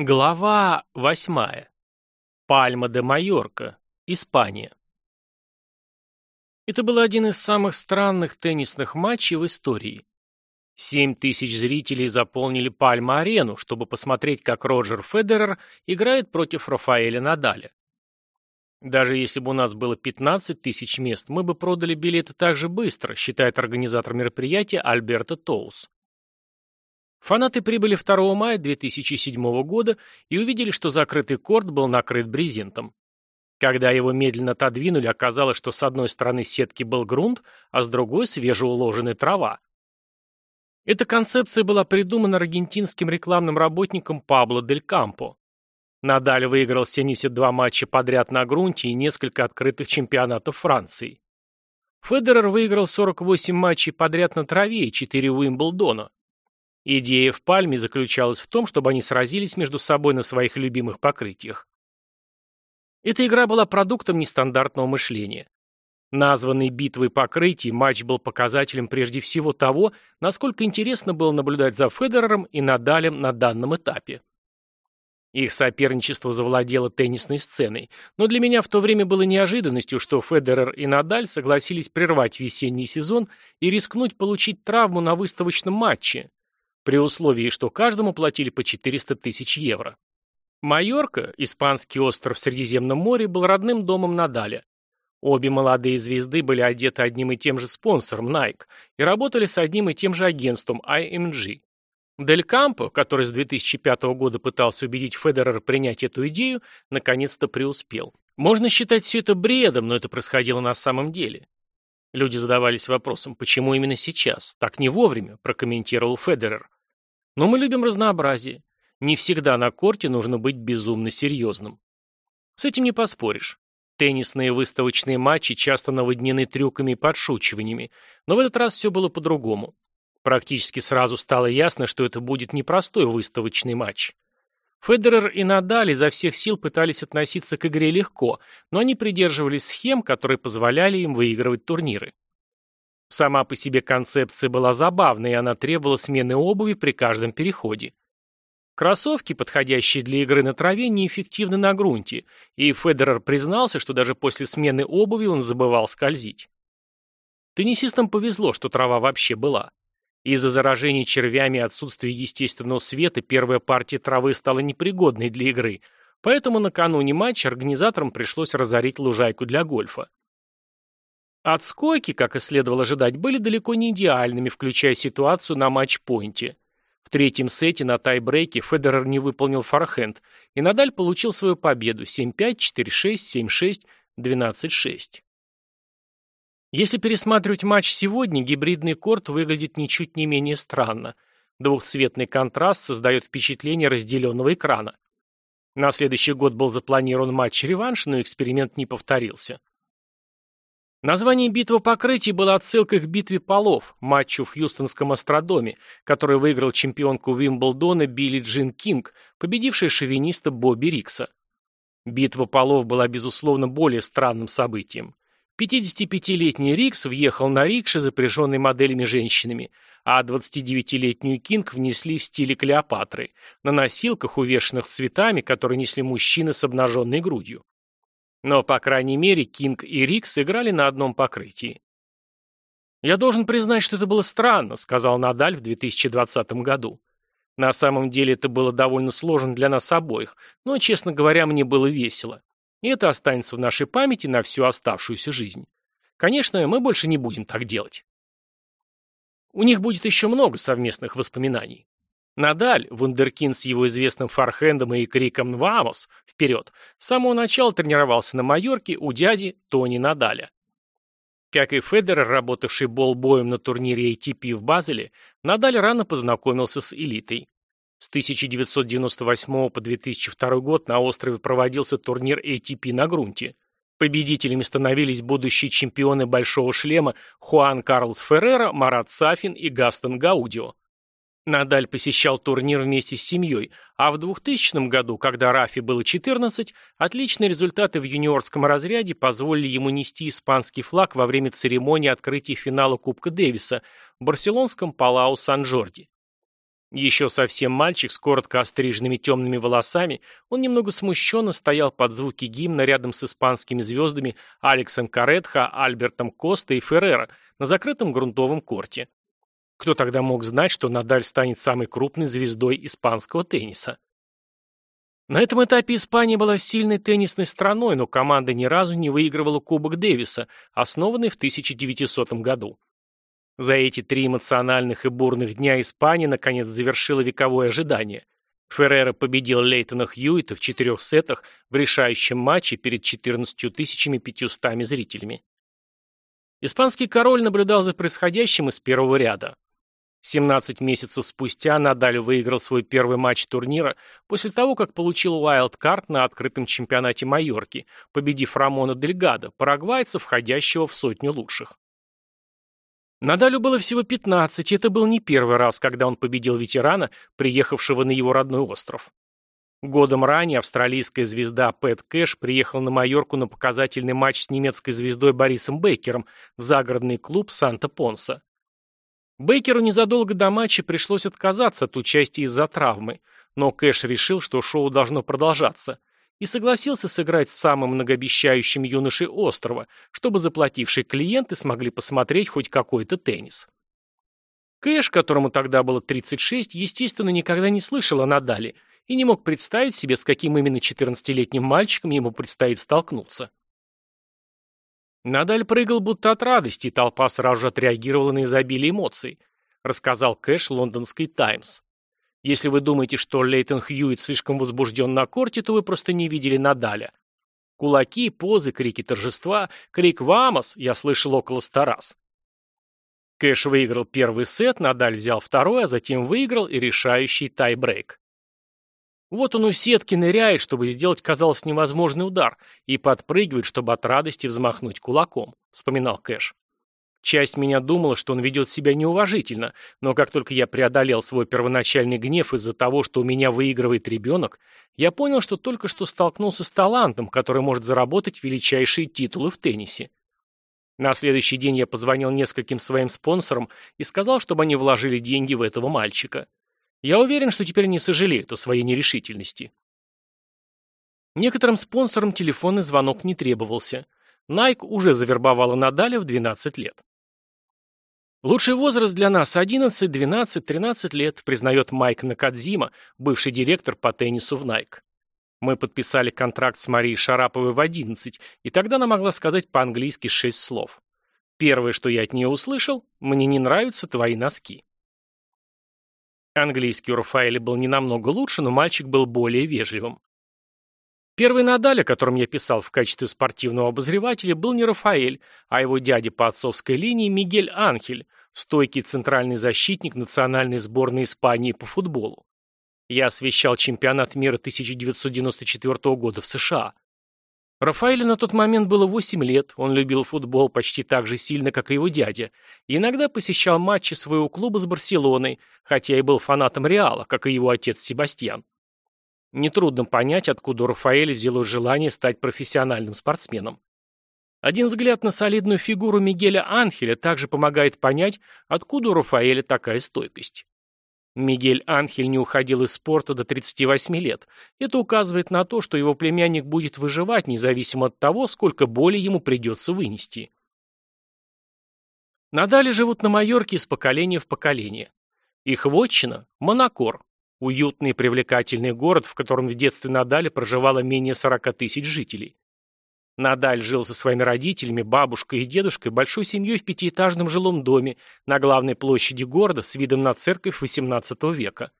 Глава восьмая. Пальма де Майорка, Испания. Это был один из самых странных теннисных матчей в истории. Семь тысяч зрителей заполнили Пальма-арену, чтобы посмотреть, как Роджер Федерер играет против Рафаэля Надаля. Даже если бы у нас было 15 тысяч мест, мы бы продали билеты так же быстро, считает организатор мероприятия Альберто Тоус. Фанаты прибыли 2 мая 2007 года и увидели, что закрытый корт был накрыт брезентом. Когда его медленно отодвинули, оказалось, что с одной стороны сетки был грунт, а с другой свежеуложенная трава. Эта концепция была придумана аргентинским рекламным работником Пабло Дель Кампо. Надаль выиграл 72 матча подряд на грунте и несколько открытых чемпионатов Франции. Федерер выиграл 48 матчей подряд на траве и 4 Уимблдона. Идея в Пальме заключалась в том, чтобы они сразились между собой на своих любимых покрытиях. Эта игра была продуктом нестандартного мышления. Названный битвой покрытий, матч был показателем прежде всего того, насколько интересно было наблюдать за Федерером и Надалем на данном этапе. Их соперничество завладело теннисной сценой, но для меня в то время было неожиданностью, что Федерер и Надаль согласились прервать весенний сезон и рискнуть получить травму на выставочном матче, при условии, что каждому платили по 400 тысяч евро. Майорка, испанский остров в Средиземном море, был родным домом Надаля. Обе молодые звезды были одеты одним и тем же спонсором Nike и работали с одним и тем же агентством IMG. Дель Кампо, который с 2005 года пытался убедить Федерера принять эту идею, наконец-то преуспел. Можно считать все это бредом, но это происходило на самом деле. Люди задавались вопросом, почему именно сейчас, так не вовремя, прокомментировал Федерер. Но мы любим разнообразие. Не всегда на корте нужно быть безумно серьезным. С этим не поспоришь. Теннисные выставочные матчи часто наводнены трюками и подшучиваниями, но в этот раз все было по-другому. Практически сразу стало ясно, что это будет непростой выставочный матч. Федерер и Надаль изо всех сил пытались относиться к игре легко, но они придерживались схем, которые позволяли им выигрывать турниры. Сама по себе концепция была забавной, и она требовала смены обуви при каждом переходе. Кроссовки, подходящие для игры на траве, неэффективны на грунте, и Федерер признался, что даже после смены обуви он забывал скользить. Теннисистам повезло, что трава вообще была. Из-за заражений червями и отсутствия естественного света первая партия травы стала непригодной для игры, поэтому накануне матча организаторам пришлось разорить лужайку для гольфа. Отскоки, как и следовало ожидать, были далеко не идеальными, включая ситуацию на матч-пойнте. В третьем сете на тай-брейке Федерер не выполнил форхенд, и Надаль получил свою победу 7-5, 4-6, 7-6, 12-6. Если пересматривать матч сегодня, гибридный корт выглядит ничуть не менее странно. Двухцветный контраст создает впечатление разделенного экрана. На следующий год был запланирован матч-реванш, но эксперимент не повторился. Название «Битва покрытий» было отсылкой к битве полов, матчу в Хьюстонском Астродоме, который выиграл чемпионку Вимблдона Билли Джин Кинг, победившая шовиниста Бобби Рикса. Битва полов была, безусловно, более странным событием. 55-летний Рикс въехал на рикше, запряженной моделями женщинами, а 29-летнюю Кинг внесли в стиле Клеопатры, на носилках, увешанных цветами, которые несли мужчины с обнаженной грудью. Но, по крайней мере, Кинг и Рикс играли на одном покрытии. «Я должен признать, что это было странно», — сказал Надаль в 2020 году. «На самом деле это было довольно сложно для нас обоих, но, честно говоря, мне было весело. И это останется в нашей памяти на всю оставшуюся жизнь. Конечно, мы больше не будем так делать». У них будет еще много совместных воспоминаний. Надаль, вундеркинд с его известным фархендом и криком «Вамос!» вперед, с самого начала тренировался на Майорке у дяди Тони Надаля. Как и Федерер, работавший болбоем на турнире ATP в Базеле, Надаль рано познакомился с элитой. С 1998 по 2002 год на острове проводился турнир ATP на грунте. Победителями становились будущие чемпионы «Большого шлема» Хуан Карлос Феррера, Марат Сафин и Гастон Гаудио. Надаль посещал турнир вместе с семьей, а в 2000 году, когда Рафи было 14, отличные результаты в юниорском разряде позволили ему нести испанский флаг во время церемонии открытия финала Кубка Дэвиса в барселонском Палау Сан-Жорди. Еще совсем мальчик с коротко остриженными темными волосами, он немного смущенно стоял под звуки гимна рядом с испанскими звездами Алексом Каретха, Альбертом Коста и Феррера на закрытом грунтовом корте. Кто тогда мог знать, что Надаль станет самой крупной звездой испанского тенниса? На этом этапе Испания была сильной теннисной страной, но команда ни разу не выигрывала Кубок Дэвиса, основанный в 1900 году. За эти три эмоциональных и бурных дня Испания наконец завершила вековое ожидание. Феррера победил Лейтона Хьюита в четырех сетах в решающем матче перед 14 500 зрителями. Испанский король наблюдал за происходящим из первого ряда. 17 месяцев спустя Надаль выиграл свой первый матч турнира после того, как получил уайлд-карт на открытом чемпионате Майорки, победив Рамона Дельгадо, парагвайца, входящего в сотню лучших. Надалю было всего 15, и это был не первый раз, когда он победил ветерана, приехавшего на его родной остров. Годом ранее австралийская звезда Пэт Кэш приехал на Майорку на показательный матч с немецкой звездой Борисом Бейкером в загородный клуб Санта-Понса. Бейкеру незадолго до матча пришлось отказаться от участия из-за травмы, но Кэш решил, что шоу должно продолжаться, и согласился сыграть с самым многообещающим юношей острова, чтобы заплатившие клиенты смогли посмотреть хоть какой-то теннис. Кэш, которому тогда было 36, естественно, никогда не слышал о Надале и не мог представить себе, с каким именно 14-летним мальчиком ему предстоит столкнуться. Надаль прыгал будто от радости, и толпа сразу же отреагировала на изобилие эмоций, рассказал Кэш лондонской «Таймс». Если вы думаете, что Лейтон Хьюитт слишком возбужден на корте, то вы просто не видели Надаля. Кулаки, позы, крики торжества, крик «Вамос» я слышал около ста раз. Кэш выиграл первый сет, Надаль взял второй, а затем выиграл и решающий тай-брейк. Вот он у сетки ныряет, чтобы сделать, казалось, невозможный удар, и подпрыгивает, чтобы от радости взмахнуть кулаком, вспоминал Кэш. Часть меня думала, что он ведет себя неуважительно, но как только я преодолел свой первоначальный гнев из-за того, что у меня выигрывает ребенок, я понял, что только что столкнулся с талантом, который может заработать величайшие титулы в теннисе. На следующий день я позвонил нескольким своим спонсорам и сказал, чтобы они вложили деньги в этого мальчика. Я уверен, что теперь не сожалеют о своей нерешительности. Некоторым спонсорам телефонный звонок не требовался. Nike уже завербовала Надаля в 12 лет. Лучший возраст для нас 11, 12, 13 лет, признает Майк Накадзима, бывший директор по теннису в Nike. Мы подписали контракт с Марией Шараповой в 11, и тогда она могла сказать по-английски шесть слов. Первое, что я от нее услышал, «Мне не нравятся твои носки». Английский у Рафаэля был не намного лучше, но мальчик был более вежливым. Первый Надаль, о котором я писал в качестве спортивного обозревателя, был не Рафаэль, а его дядя по отцовской линии Мигель Анхель, стойкий центральный защитник национальной сборной Испании по футболу. Я освещал чемпионат мира 1994 года в США. Рафаэлю на тот момент было 8 лет, он любил футбол почти так же сильно, как и его дядя, и иногда посещал матчи своего клуба с Барселоной, хотя и был фанатом Реала, как и его отец Себастьян. Нетрудно понять, откуда у Рафаэля взялось желание стать профессиональным спортсменом. Один взгляд на солидную фигуру Мигеля Анхеля также помогает понять, откуда у Рафаэля такая стойкость. Мигель Анхель не уходил из спорта до 38 лет. Это указывает на то, что его племянник будет выживать, независимо от того, сколько боли ему придется вынести. Надали живут на Майорке из поколения в поколение. Их вотчина – Монакор, Уютный привлекательный город, в котором в детстве Надали проживало менее 40 тысяч жителей. Надаль жил со своими родителями, бабушкой и дедушкой, большой семьей в пятиэтажном жилом доме на главной площади города с видом на церковь XVIII века.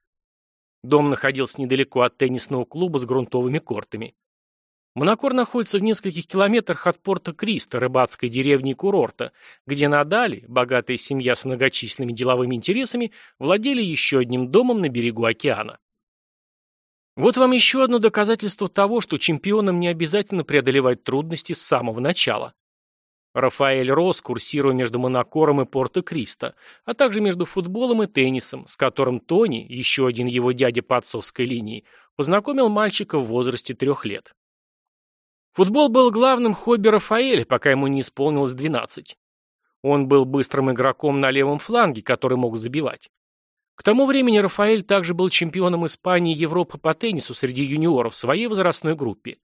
Дом находился недалеко от теннисного клуба с грунтовыми кортами. Монакор находится в нескольких километрах от порта Криста, рыбацкой деревни курорта, где Надали, богатая семья с многочисленными деловыми интересами, владели еще одним домом на берегу океана. Вот вам еще одно доказательство того, что чемпионам не обязательно преодолевать трудности с самого начала. Рафаэль рос, курсируя между Монакором и Порто-Кристо, а также между футболом и теннисом, с которым Тони, еще один его дядя по отцовской линии, познакомил мальчика в возрасте трех лет. Футбол был главным хобби Рафаэля, пока ему не исполнилось 12. Он был быстрым игроком на левом фланге, который мог забивать. К тому времени Рафаэль также был чемпионом Испании и Европы по теннису среди юниоров в своей возрастной группе.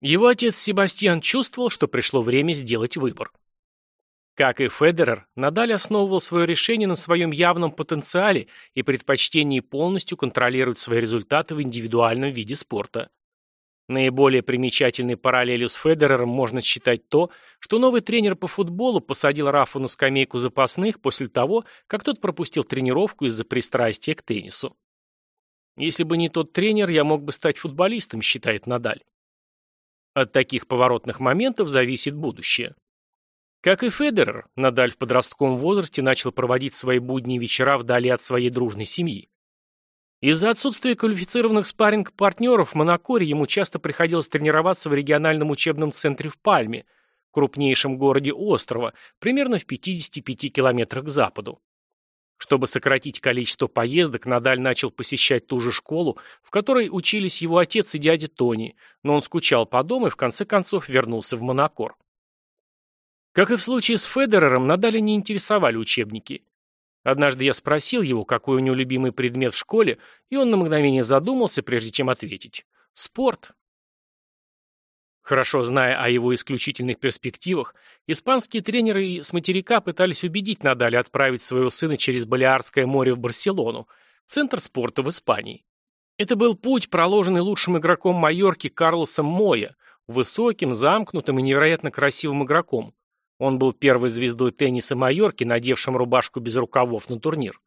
Его отец Себастьян чувствовал, что пришло время сделать выбор. Как и Федерер, Надаль основывал свое решение на своем явном потенциале и предпочтении полностью контролировать свои результаты в индивидуальном виде спорта. Наиболее примечательной параллелью с Федерером можно считать то, что новый тренер по футболу посадил Рафу на скамейку запасных после того, как тот пропустил тренировку из-за пристрастия к теннису. «Если бы не тот тренер, я мог бы стать футболистом», считает Надаль. От таких поворотных моментов зависит будущее. Как и Федерер, Надаль в подростковом возрасте начал проводить свои будние вечера вдали от своей дружной семьи. Из-за отсутствия квалифицированных спарринг-партнеров в Монакоре ему часто приходилось тренироваться в региональном учебном центре в Пальме, крупнейшем городе острова, примерно в 55 километрах к западу. Чтобы сократить количество поездок, Надаль начал посещать ту же школу, в которой учились его отец и дядя Тони, но он скучал по дому и в конце концов вернулся в Монакор. Как и в случае с Федерером, Надаля не интересовали учебники. Однажды я спросил его, какой у него любимый предмет в школе, и он на мгновение задумался, прежде чем ответить. Спорт. Хорошо зная о его исключительных перспективах, испанские тренеры с материка пытались убедить Надаля отправить своего сына через Балиарское море в Барселону, центр спорта в Испании. Это был путь, проложенный лучшим игроком Майорки Карлосом Моя, высоким, замкнутым и невероятно красивым игроком, он был первой звездой тенниса Майорки, надевшим рубашку без рукавов на турнир.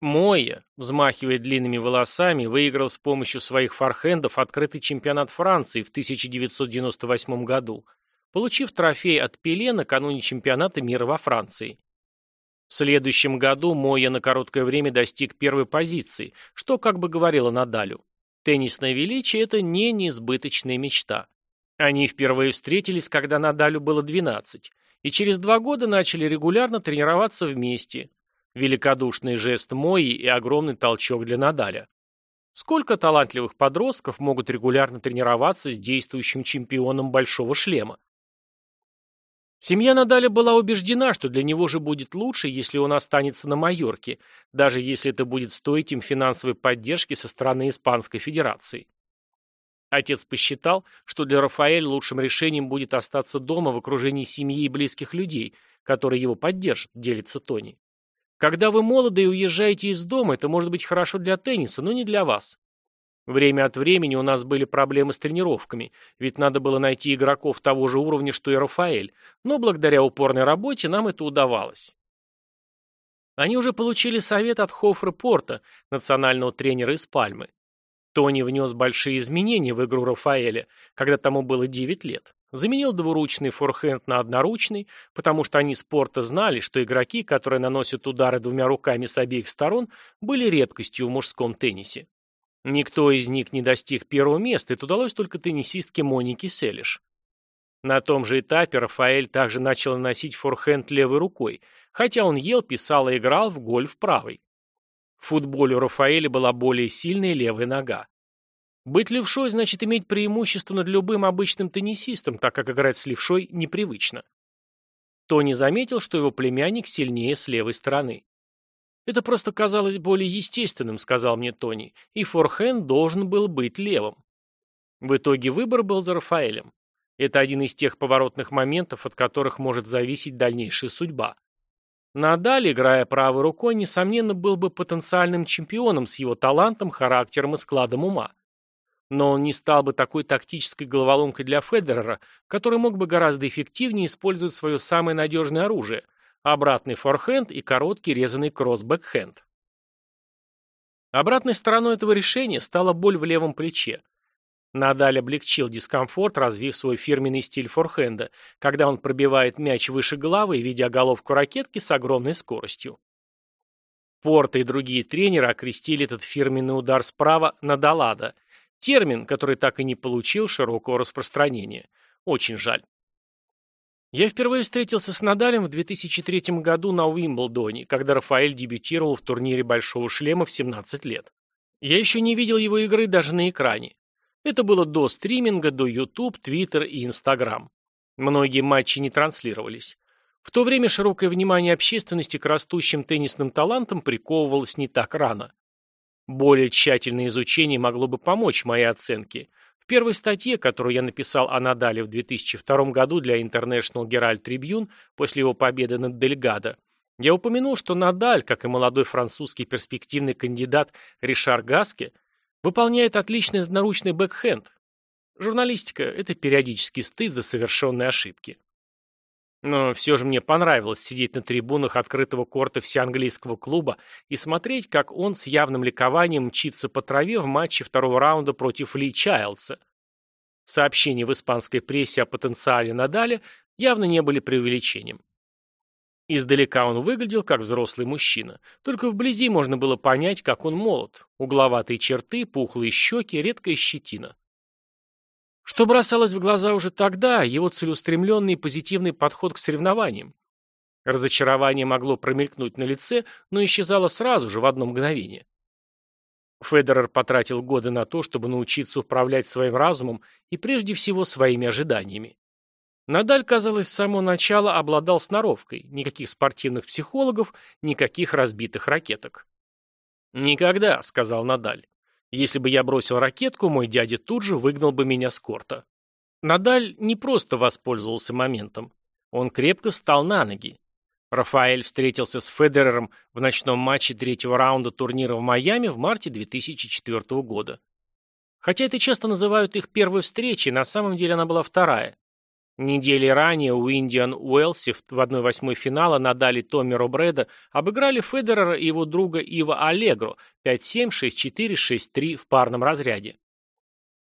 Моя, взмахивая длинными волосами, выиграл с помощью своих форхендов открытый чемпионат Франции в 1998 году, получив трофей от Пеле накануне чемпионата мира во Франции. В следующем году Моя на короткое время достиг первой позиции, что как бы говорило Надалю. Теннисное величие – это не неизбыточная мечта. Они впервые встретились, когда Надалю было 12, и через два года начали регулярно тренироваться вместе. Великодушный жест Мои и огромный толчок для Надаля. Сколько талантливых подростков могут регулярно тренироваться с действующим чемпионом Большого шлема? Семья Надаля была убеждена, что для него же будет лучше, если он останется на Майорке, даже если это будет стоить им финансовой поддержки со стороны Испанской Федерации. Отец посчитал, что для Рафаэля лучшим решением будет остаться дома в окружении семьи и близких людей, которые его поддержат, делится Тони. Когда вы молоды и уезжаете из дома, это может быть хорошо для тенниса, но не для вас. Время от времени у нас были проблемы с тренировками, ведь надо было найти игроков того же уровня, что и Рафаэль, но благодаря упорной работе нам это удавалось. Они уже получили совет от Хоффре Порта, национального тренера из Пальмы. Тони внес большие изменения в игру Рафаэля, когда тому было 9 лет. Заменил двуручный форхенд на одноручный, потому что они спорта знали, что игроки, которые наносят удары двумя руками с обеих сторон, были редкостью в мужском теннисе. Никто из них не достиг первого места, это удалось только теннисистке Монике Селиш. На том же этапе Рафаэль также начал наносить форхенд левой рукой, хотя он ел, писал и играл в гольф правой. В футболе у Рафаэля была более сильная левая нога. Быть левшой значит иметь преимущество над любым обычным теннисистом, так как играть с левшой непривычно. Тони заметил, что его племянник сильнее с левой стороны. «Это просто казалось более естественным», — сказал мне Тони, и форхенд должен был быть левым. В итоге выбор был за Рафаэлем. Это один из тех поворотных моментов, от которых может зависеть дальнейшая судьба. Надаль, играя правой рукой, несомненно, был бы потенциальным чемпионом с его талантом, характером и складом ума. Но он не стал бы такой тактической головоломкой для Федерера, который мог бы гораздо эффективнее использовать свое самое надежное оружие – обратный форхенд и короткий резанный кросс-бэкхенд. Обратной стороной этого решения стала боль в левом плече. Надаль облегчил дискомфорт, развив свой фирменный стиль форхенда, когда он пробивает мяч выше головы, видя головку ракетки с огромной скоростью. Порта и другие тренеры окрестили этот фирменный удар справа «надалада», термин, который так и не получил широкого распространения. Очень жаль. Я впервые встретился с Надалем в 2003 году на Уимблдоне, когда Рафаэль дебютировал в турнире Большого шлема в 17 лет. Я еще не видел его игры даже на экране. Это было до стриминга, до YouTube, Twitter и Instagram. Многие матчи не транслировались. В то время широкое внимание общественности к растущим теннисным талантам приковывалось не так рано. Более тщательное изучение могло бы помочь моей оценке. В первой статье, которую я написал о Надале в 2002 году для International Herald Tribune после его победы над Дельгадо, я упомянул, что Надаль, как и молодой французский перспективный кандидат Ришар Гаске, выполняет отличный наручный бэкхенд. Журналистика – это периодический стыд за совершенные ошибки. Но все же мне понравилось сидеть на трибунах открытого корта всеанглийского клуба и смотреть, как он с явным ликованием мчится по траве в матче второго раунда против Ли Чайлдса. Сообщения в испанской прессе о потенциале Надаля явно не были преувеличением. Издалека он выглядел как взрослый мужчина, только вблизи можно было понять, как он молод. Угловатые черты, пухлые щеки, редкая щетина. Что бросалось в глаза уже тогда, его целеустремленный и позитивный подход к соревнованиям. Разочарование могло промелькнуть на лице, но исчезало сразу же, в одно мгновение. Федерер потратил годы на то, чтобы научиться управлять своим разумом и прежде всего своими ожиданиями. Надаль, казалось, с самого начала обладал сноровкой, никаких спортивных психологов, никаких разбитых ракеток. «Никогда», — сказал Надаль. Если бы я бросил ракетку, мой дядя тут же выгнал бы меня с корта. Надаль не просто воспользовался моментом. Он крепко стал на ноги. Рафаэль встретился с Федерером в ночном матче третьего раунда турнира в Майами в марте 2004 года. Хотя это часто называют их первой встречей, на самом деле она была вторая. Недели ранее у Индиан Уэлси в 1-8 финала Надали Томми Робреда обыграли Федерера и его друга Ива Аллегро 5-7, 6-4, 6-3 в парном разряде.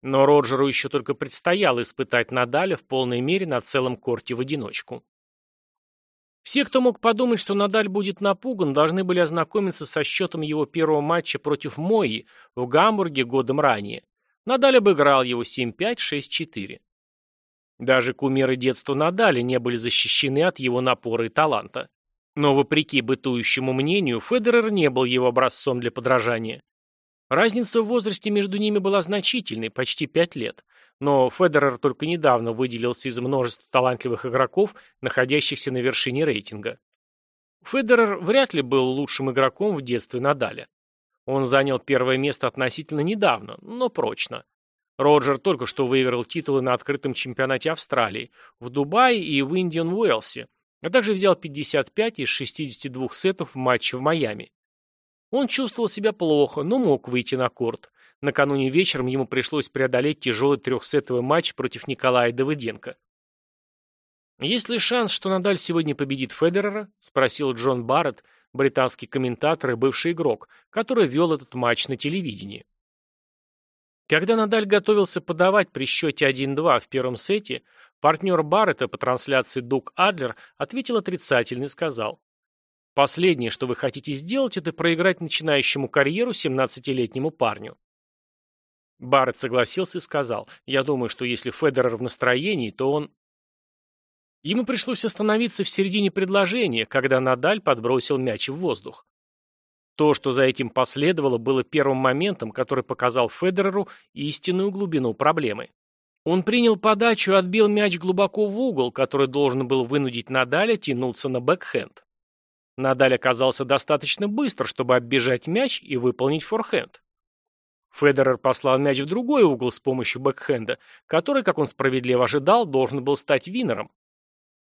Но Роджеру еще только предстояло испытать Надаля в полной мере на целом корте в одиночку. Все, кто мог подумать, что Надаль будет напуган, должны были ознакомиться со счетом его первого матча против Мои в Гамбурге годом ранее. Надаль обыграл его 7-5, 6-4. Даже кумиры детства Надали не были защищены от его напора и таланта. Но, вопреки бытующему мнению, Федерер не был его образцом для подражания. Разница в возрасте между ними была значительной, почти пять лет. Но Федерер только недавно выделился из множества талантливых игроков, находящихся на вершине рейтинга. Федерер вряд ли был лучшим игроком в детстве Надаля. Он занял первое место относительно недавно, но прочно. Роджер только что выиграл титулы на открытом чемпионате Австралии, в Дубае и в Индиан Уэлсе, а также взял 55 из 62 сетов в матче в Майами. Он чувствовал себя плохо, но мог выйти на корт. Накануне вечером ему пришлось преодолеть тяжелый трехсетовый матч против Николая Давыденко. «Есть ли шанс, что Надаль сегодня победит Федерера?» – спросил Джон Барретт, британский комментатор и бывший игрок, который вел этот матч на телевидении. Когда Надаль готовился подавать при счете 1-2 в первом сете, партнер Баррета по трансляции Дуг Адлер ответил отрицательно и сказал «Последнее, что вы хотите сделать, это проиграть начинающему карьеру 17-летнему парню». Барретт согласился и сказал «Я думаю, что если Федерер в настроении, то он...» Ему пришлось остановиться в середине предложения, когда Надаль подбросил мяч в воздух. То, что за этим последовало, было первым моментом, который показал Федереру истинную глубину проблемы. Он принял подачу и отбил мяч глубоко в угол, который должен был вынудить Надаля тянуться на бэкхенд. Надаль оказался достаточно быстр, чтобы оббежать мяч и выполнить форхенд. Федерер послал мяч в другой угол с помощью бэкхенда, который, как он справедливо ожидал, должен был стать винером.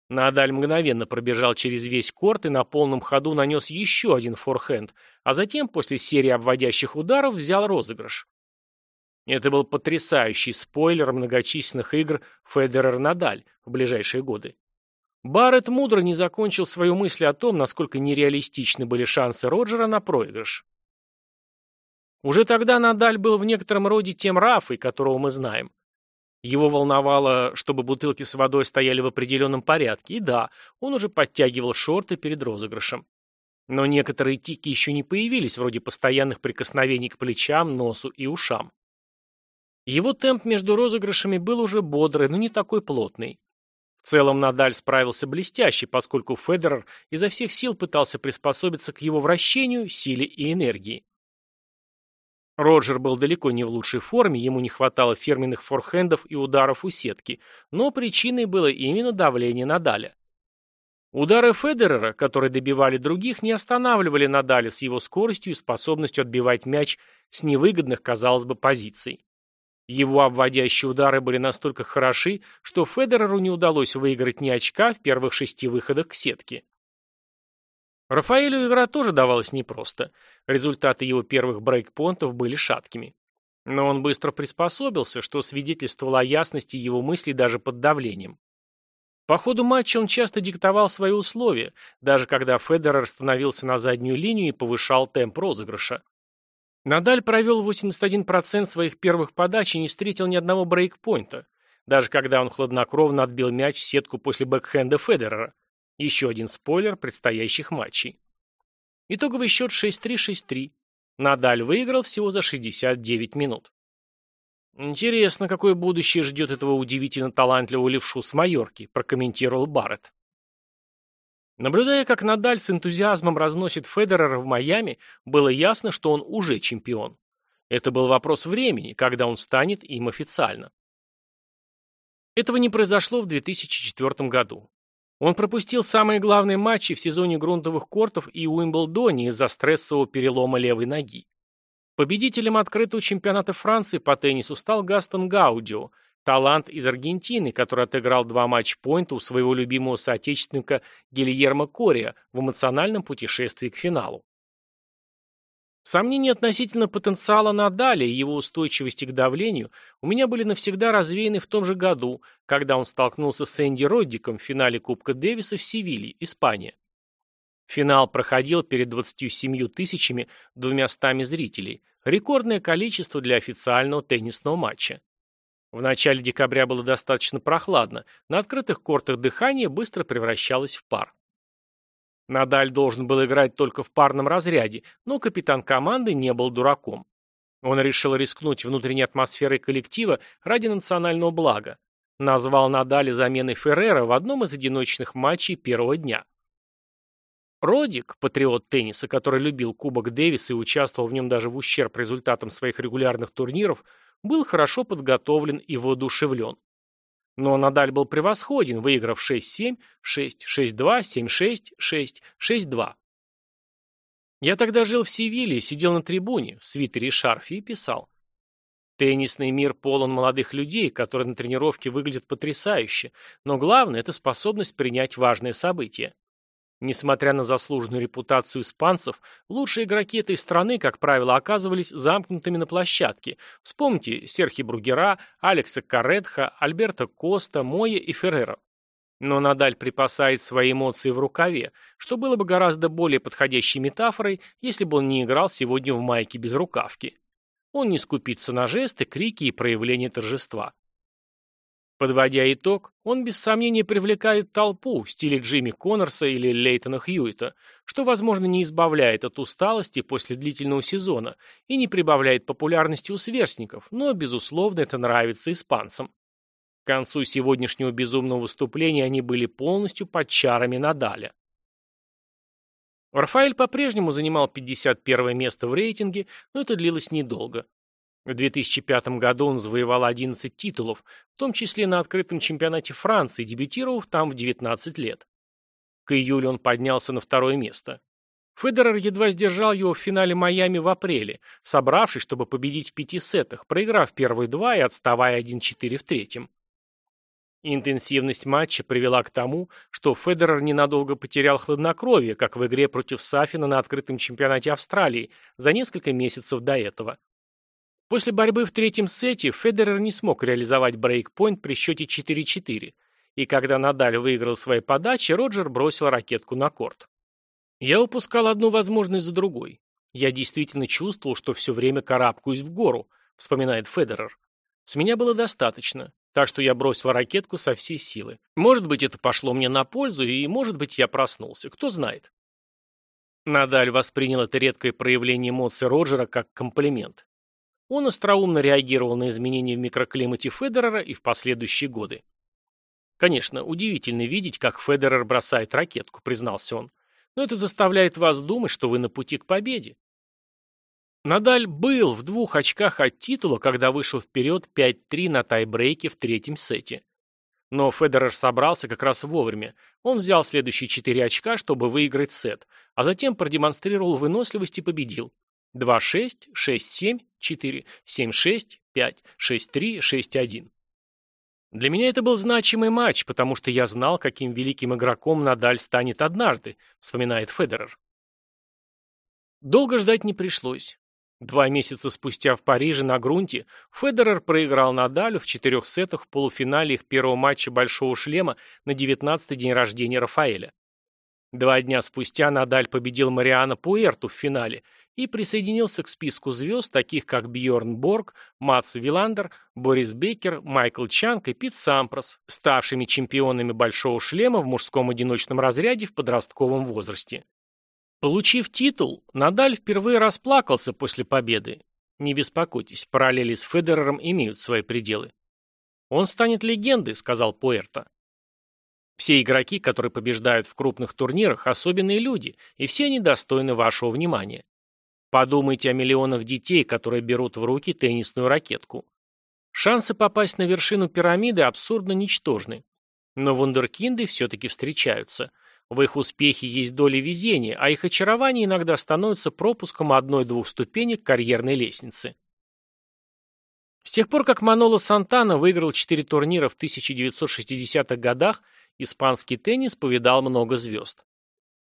Надаль мгновенно пробежал через весь корт и на полном ходу нанес еще один форхенд, а затем, после серии обводящих ударов, взял розыгрыш. Это был потрясающий спойлер многочисленных игр Федерер-Надаль в ближайшие годы. Барретт мудро не закончил свою мысль о том, насколько нереалистичны были шансы Роджера на проигрыш. Уже тогда Надаль был в некотором роде тем Рафой, которого мы знаем. Его волновало, чтобы бутылки с водой стояли в определенном порядке, и да, он уже подтягивал шорты перед розыгрышем. Но некоторые тики еще не появились, вроде постоянных прикосновений к плечам, носу и ушам. Его темп между розыгрышами был уже бодрый, но не такой плотный. В целом Надаль справился блестяще, поскольку Федерер изо всех сил пытался приспособиться к его вращению, силе и энергии. Роджер был далеко не в лучшей форме, ему не хватало фирменных форхендов и ударов у сетки, но причиной было именно давление Надаля. Удары Федерера, которые добивали других, не останавливали Надаля с его скоростью и способностью отбивать мяч с невыгодных, казалось бы, позиций. Его обводящие удары были настолько хороши, что Федереру не удалось выиграть ни очка в первых шести выходах к сетке. Рафаэлю игра тоже давалась непросто. Результаты его первых брейкпонтов были шаткими. Но он быстро приспособился, что свидетельствовало о ясности его мыслей даже под давлением. По ходу матча он часто диктовал свои условия, даже когда Федерер становился на заднюю линию и повышал темп розыгрыша. Надаль провел 81% своих первых подач и не встретил ни одного брейкпоинта, даже когда он хладнокровно отбил мяч в сетку после бэкхенда Федерера. Еще один спойлер предстоящих матчей. Итоговый счет 6-3-6-3. Надаль выиграл всего за 69 минут. «Интересно, какое будущее ждет этого удивительно талантливого левшу с Майорки», прокомментировал Барретт. Наблюдая, как Надаль с энтузиазмом разносит Федерера в Майами, было ясно, что он уже чемпион. Это был вопрос времени, когда он станет им официально. Этого не произошло в 2004 году. Он пропустил самые главные матчи в сезоне грунтовых кортов и Уимблдоне из-за стрессового перелома левой ноги. Победителем открытого чемпионата Франции по теннису стал Гастон Гаудио, талант из Аргентины, который отыграл два матч-пойнта у своего любимого соотечественника Гильермо Кория в эмоциональном путешествии к финалу. Сомнения относительно потенциала Надаля и его устойчивости к давлению у меня были навсегда развеяны в том же году, когда он столкнулся с Энди Роддиком в финале Кубка Дэвиса в Севилье, Испания. Финал проходил перед 27 тысячами двумястами зрителей, рекордное количество для официального теннисного матча. В начале декабря было достаточно прохладно, на открытых кортах дыхание быстро превращалось в пар. Надаль должен был играть только в парном разряде, но капитан команды не был дураком. Он решил рискнуть внутренней атмосферой коллектива ради национального блага. Назвал Надаля заменой Феррера в одном из одиночных матчей первого дня. Родик, патриот тенниса, который любил Кубок Дэвиса и участвовал в нем даже в ущерб результатам своих регулярных турниров, был хорошо подготовлен и воодушевлен. Но Надаль был превосходен, выиграв 6-7, 6-6-2, 7-6, 6-6-2. Я тогда жил в Севилье, сидел на трибуне, в свитере и шарфе и писал. Теннисный мир полон молодых людей, которые на тренировке выглядят потрясающе, но главное – это способность принять важные события. Несмотря на заслуженную репутацию испанцев, лучшие игроки этой страны, как правило, оказывались замкнутыми на площадке. Вспомните Серхи Бругера, Алекса Каретха, Альберто Коста, Моя и Феррера. Но Надаль припасает свои эмоции в рукаве, что было бы гораздо более подходящей метафорой, если бы он не играл сегодня в майке без рукавки. Он не скупится на жесты, крики и проявления торжества. Подводя итог, он без сомнения привлекает толпу в стиле Джимми Коннорса или Лейтона Хьюита, что, возможно, не избавляет от усталости после длительного сезона и не прибавляет популярности у сверстников, но, безусловно, это нравится испанцам. К концу сегодняшнего безумного выступления они были полностью под чарами Надаля. Рафаэль по-прежнему занимал 51 место в рейтинге, но это длилось недолго. В 2005 году он завоевал 11 титулов, в том числе на открытом чемпионате Франции, дебютировав там в 19 лет. К июлю он поднялся на второе место. Федерер едва сдержал его в финале Майами в апреле, собравшись, чтобы победить в пяти сетах, проиграв первые два и отставая 1-4 в третьем. Интенсивность матча привела к тому, что Федерер ненадолго потерял хладнокровие, как в игре против Сафина на открытом чемпионате Австралии за несколько месяцев до этого. После борьбы в третьем сете Федерер не смог реализовать брейкпоинт при счете 4-4, и когда Надаль выиграл свои подачи, Роджер бросил ракетку на корт. Я упускал одну возможность за другой. Я действительно чувствовал, что все время карабкаюсь в гору, вспоминает Федерер. С меня было достаточно, так что я бросил ракетку со всей силы. Может быть, это пошло мне на пользу, и, может быть, я проснулся, кто знает. Надаль воспринял это редкое проявление эмоций Роджера как комплимент. Он остроумно реагировал на изменения в микроклимате Федерера и в последующие годы. Конечно, удивительно видеть, как Федерер бросает ракетку, признался он. Но это заставляет вас думать, что вы на пути к победе. Надаль был в двух очках от титула, когда вышел вперед 5-3 на тайбрейке в третьем сете. Но Федерер собрался как раз вовремя. Он взял следующие четыре очка, чтобы выиграть сет, а затем продемонстрировал выносливость и победил. 2-6, 6-7, 4, 7-6, 5, 6-3, 6-1. Для меня это был значимый матч, потому что я знал, каким великим игроком Надаль станет однажды, вспоминает Федерер. Долго ждать не пришлось. Два месяца спустя в Париже на грунте Федерер проиграл Надалю в четырех сетах в полуфинале их первого матча «Большого шлема» на 19-й день рождения Рафаэля. Два дня спустя Надаль победил Мариана Пуэрту в финале и присоединился к списку звезд, таких как Бьорн Борг, Мац Виландер, Борис Беккер, Майкл Чанг и Пит Сампрос, ставшими чемпионами «Большого шлема» в мужском одиночном разряде в подростковом возрасте. Получив титул, Надаль впервые расплакался после победы. Не беспокойтесь, параллели с Федерером имеют свои пределы. «Он станет легендой», — сказал Пуэрто. Все игроки, которые побеждают в крупных турнирах, особенные люди, и все они достойны вашего внимания. Подумайте о миллионах детей, которые берут в руки теннисную ракетку. Шансы попасть на вершину пирамиды абсурдно ничтожны. Но вундеркинды все-таки встречаются. В их успехе есть доля везения, а их очарование иногда становится пропуском одной-двух ступенек карьерной лестницы. С тех пор, как Маноло Сантана выиграл четыре турнира в 1960-х годах, испанский теннис повидал много звезд.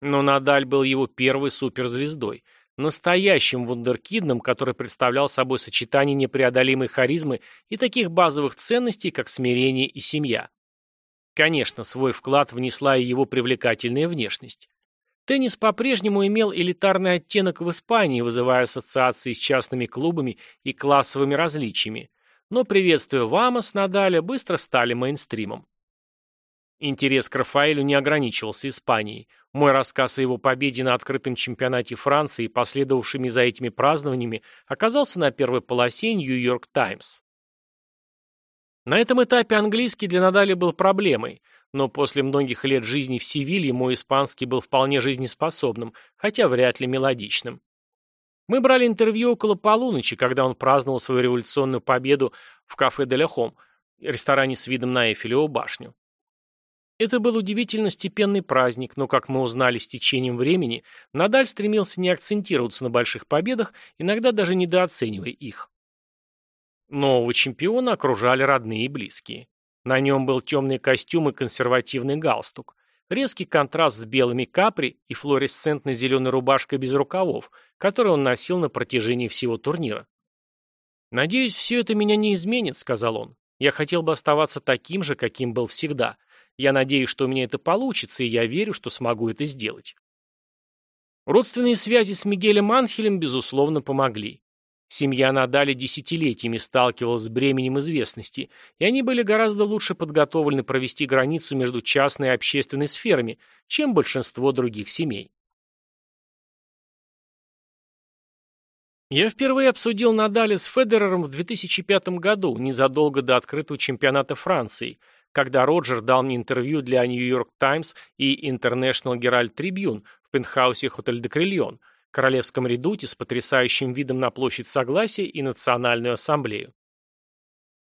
Но Надаль был его первой суперзвездой, настоящим вундеркидом, который представлял собой сочетание непреодолимой харизмы и таких базовых ценностей, как смирение и семья. Конечно, свой вклад внесла и его привлекательная внешность. Теннис по-прежнему имел элитарный оттенок в Испании, вызывая ассоциации с частными клубами и классовыми различиями, но приветствуя Вамос Надаля быстро стали мейнстримом. Интерес к Рафаэлю не ограничивался Испанией. Мой рассказ о его победе на открытом чемпионате Франции и последовавшими за этими празднованиями оказался на первой полосе Нью-Йорк Таймс. На этом этапе английский для Надаля был проблемой, но после многих лет жизни в Севилье мой испанский был вполне жизнеспособным, хотя вряд ли мелодичным. Мы брали интервью около полуночи, когда он праздновал свою революционную победу в кафе «Де Хом», ресторане с видом на Эйфелеву башню. Это был удивительно степенный праздник, но, как мы узнали с течением времени, Надаль стремился не акцентироваться на больших победах, иногда даже недооценивая их. Нового чемпиона окружали родные и близкие. На нем был темный костюм и консервативный галстук. Резкий контраст с белыми капри и флуоресцентной зеленой рубашкой без рукавов, которую он носил на протяжении всего турнира. «Надеюсь, все это меня не изменит», — сказал он. «Я хотел бы оставаться таким же, каким был всегда. Я надеюсь, что у меня это получится, и я верю, что смогу это сделать». Родственные связи с Мигелем Анхелем, безусловно, помогли. Семья Надали десятилетиями сталкивалась с бременем известности, и они были гораздо лучше подготовлены провести границу между частной и общественной сферами, чем большинство других семей. Я впервые обсудил Надали с Федерером в 2005 году, незадолго до открытого чемпионата Франции, когда Роджер дал мне интервью для New York Times и International Herald Tribune в пентхаусе Хотель де Крильон – Королевском редуте с потрясающим видом на площадь Согласия и Национальную ассамблею.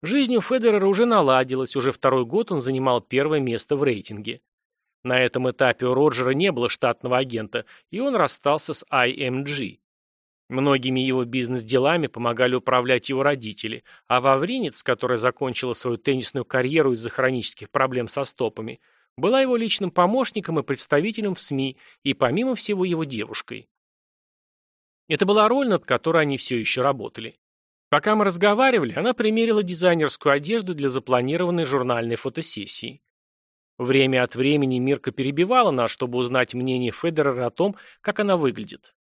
Жизнь у Федерера уже наладилась, уже второй год он занимал первое место в рейтинге. На этом этапе у Роджера не было штатного агента, и он расстался с IMG. Многими его бизнес-делами помогали управлять его родители, а Вавринец, которая закончила свою теннисную карьеру из-за хронических проблем со стопами, была его личным помощником и представителем в СМИ, и помимо всего его девушкой. Это была роль, над которой они все еще работали. Пока мы разговаривали, она примерила дизайнерскую одежду для запланированной журнальной фотосессии. Время от времени Мирка перебивала нас, чтобы узнать мнение Федерера о том, как она выглядит.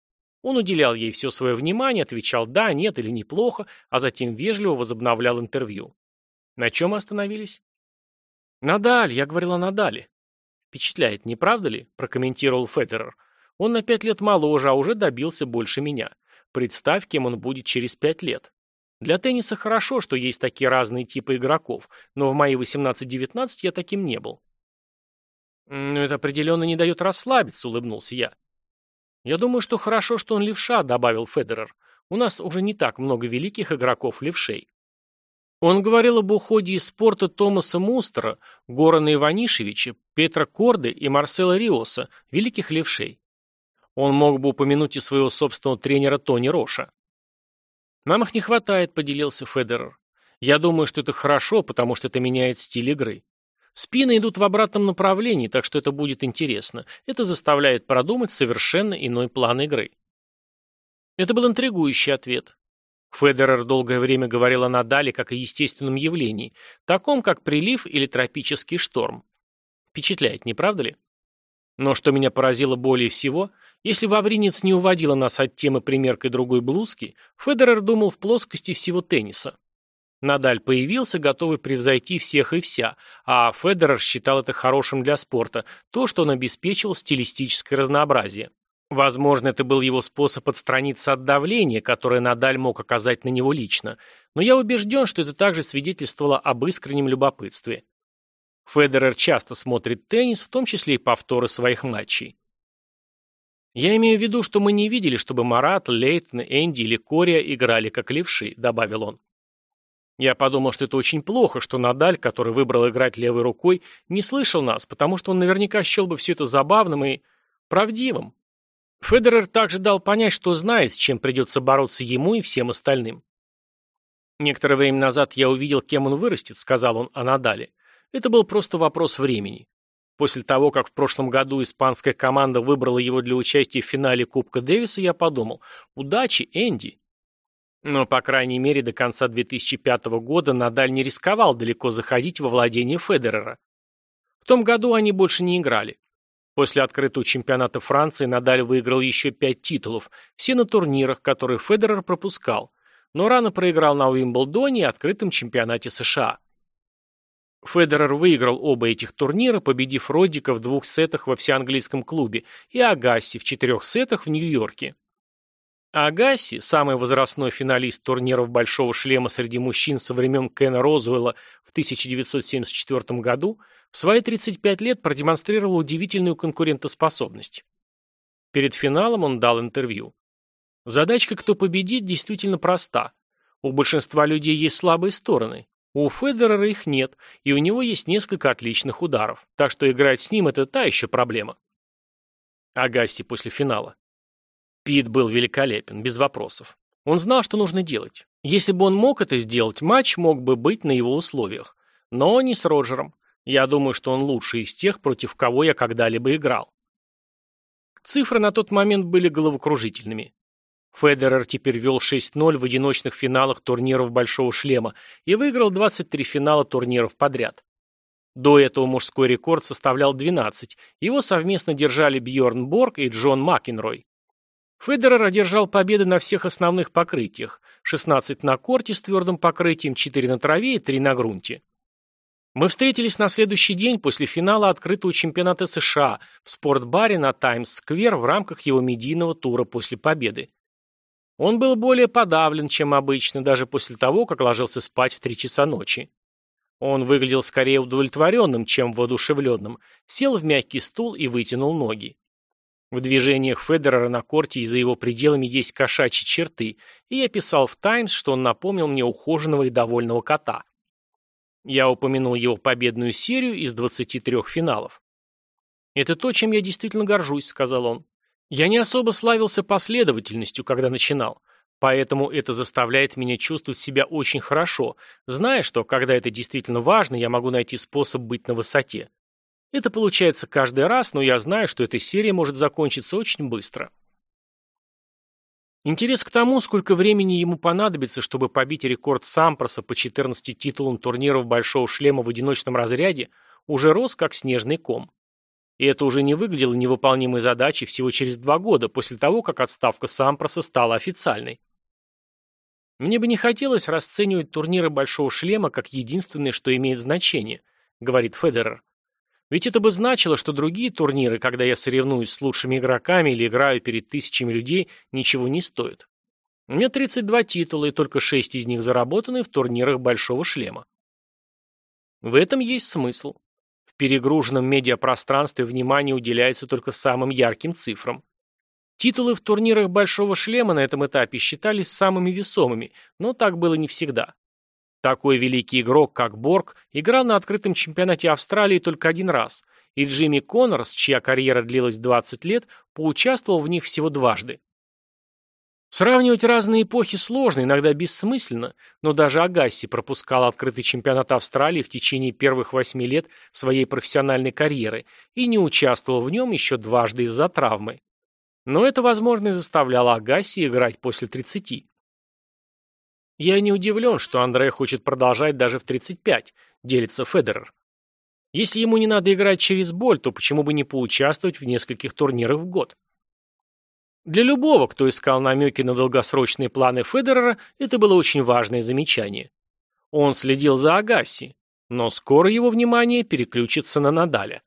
Он уделял ей все свое внимание, отвечал «да», «нет» или «неплохо», а затем вежливо возобновлял интервью. На чем остановились? «Надаль», я говорила Надале. «Впечатляет, не правда ли?» – прокомментировал Федерер. Он на пять лет моложе, а уже добился больше меня. Представь, кем он будет через пять лет. Для тенниса хорошо, что есть такие разные типы игроков, но в мои 18-19 я таким не был. «Но это определенно не дает расслабиться», — улыбнулся я. «Я думаю, что хорошо, что он левша», — добавил Федерер. «У нас уже не так много великих игроков-левшей». Он говорил об уходе из спорта Томаса Мустера, Горана Иванишевича, Петра Корды и Марсела Риоса, великих левшей. Он мог бы упомянуть и своего собственного тренера Тони Роша. «Нам их не хватает», — поделился Федерер. «Я думаю, что это хорошо, потому что это меняет стиль игры. Спины идут в обратном направлении, так что это будет интересно. Это заставляет продумать совершенно иной план игры». Это был интригующий ответ. Федерер долгое время говорил о Надале как о естественном явлении, таком как прилив или тропический шторм. Впечатляет, не правда ли? Но что меня поразило более всего, если Вавринец не уводила нас от темы примеркой другой блузки, Федерер думал в плоскости всего тенниса. Надаль появился, готовый превзойти всех и вся, а Федерер считал это хорошим для спорта, то, что он обеспечивал стилистическое разнообразие. Возможно, это был его способ отстраниться от давления, которое Надаль мог оказать на него лично, но я убежден, что это также свидетельствовало об искреннем любопытстве. Федерер часто смотрит теннис, в том числе и повторы своих матчей. «Я имею в виду, что мы не видели, чтобы Марат, Лейтон, Энди или Кория играли как левши», — добавил он. Я подумал, что это очень плохо, что Надаль, который выбрал играть левой рукой, не слышал нас, потому что он наверняка счел бы все это забавным и правдивым. Федерер также дал понять, что знает, с чем придется бороться ему и всем остальным. «Некоторое время назад я увидел, кем он вырастет», — сказал он о Надале. «Это был просто вопрос времени. После того, как в прошлом году испанская команда выбрала его для участия в финале Кубка Дэвиса, я подумал, удачи, Энди». Но, по крайней мере, до конца 2005 года Надаль не рисковал далеко заходить во владение Федерера. В том году они больше не играли. После открытого чемпионата Франции Надаль выиграл еще пять титулов, все на турнирах, которые Федерер пропускал, но рано проиграл на Уимблдоне и открытом чемпионате США. Федерер выиграл оба этих турнира, победив Роддика в двух сетах во всеанглийском клубе и Агасси в четырех сетах в Нью-Йорке. Агасси, самый возрастной финалист турниров «Большого шлема» среди мужчин со времен Кена Розуэлла в 1974 году, в свои 35 лет продемонстрировал удивительную конкурентоспособность. Перед финалом он дал интервью. Задачка «Кто победит» действительно проста. У большинства людей есть слабые стороны. У Федерера их нет, и у него есть несколько отличных ударов, так что играть с ним – это та еще проблема. Агасси после финала. Пит был великолепен, без вопросов. Он знал, что нужно делать. Если бы он мог это сделать, матч мог бы быть на его условиях. Но не с Роджером. Я думаю, что он лучший из тех, против кого я когда-либо играл. Цифры на тот момент были головокружительными. Федерер теперь вел 6-0 в одиночных финалах турниров «Большого шлема» и выиграл 23 финала турниров подряд. До этого мужской рекорд составлял 12, его совместно держали Бьорн Борг и Джон Макенрой. Федерер одержал победы на всех основных покрытиях – 16 на корте с твердым покрытием, 4 на траве и 3 на грунте. Мы встретились на следующий день после финала открытого чемпионата США в спортбаре на Таймс-сквер в рамках его медийного тура после победы. Он был более подавлен, чем обычно, даже после того, как ложился спать в три часа ночи. Он выглядел скорее удовлетворенным, чем воодушевленным, сел в мягкий стул и вытянул ноги. В движениях Федерера на корте и за его пределами есть кошачьи черты, и я писал в «Таймс», что он напомнил мне ухоженного и довольного кота. Я упомянул его победную серию из 23 финалов. «Это то, чем я действительно горжусь», — сказал он. «Я не особо славился последовательностью, когда начинал, поэтому это заставляет меня чувствовать себя очень хорошо, зная, что, когда это действительно важно, я могу найти способ быть на высоте. Это получается каждый раз, но я знаю, что эта серия может закончиться очень быстро». Интерес к тому, сколько времени ему понадобится, чтобы побить рекорд Сампроса по 14 титулам турниров Большого шлема в одиночном разряде, уже рос как снежный ком. И это уже не выглядело невыполнимой задачей всего через два года после того, как отставка Сампроса стала официальной. «Мне бы не хотелось расценивать турниры Большого шлема как единственное, что имеет значение», — говорит Федерер. Ведь это бы значило, что другие турниры, когда я соревнуюсь с лучшими игроками или играю перед тысячами людей, ничего не стоят. У меня 32 титула, и только 6 из них заработаны в турнирах Большого Шлема. В этом есть смысл. В перегруженном медиапространстве внимание уделяется только самым ярким цифрам. Титулы в турнирах Большого Шлема на этом этапе считались самыми весомыми, но так было не всегда. Такой великий игрок, как Борг, играл на открытом чемпионате Австралии только один раз, и Джимми Коннорс, чья карьера длилась 20 лет, поучаствовал в них всего дважды. Сравнивать разные эпохи сложно, иногда бессмысленно, но даже Агасси пропускал открытый чемпионат Австралии в течение первых восьми лет своей профессиональной карьеры и не участвовал в нем еще дважды из-за травмы. Но это, возможно, и заставляло Агасси играть после 30. Я не удивлен, что Андре хочет продолжать даже в 35, делится Федерер. Если ему не надо играть через боль, то почему бы не поучаствовать в нескольких турнирах в год? Для любого, кто искал намеки на долгосрочные планы Федерера, это было очень важное замечание. Он следил за Агасси, но скоро его внимание переключится на Надаля.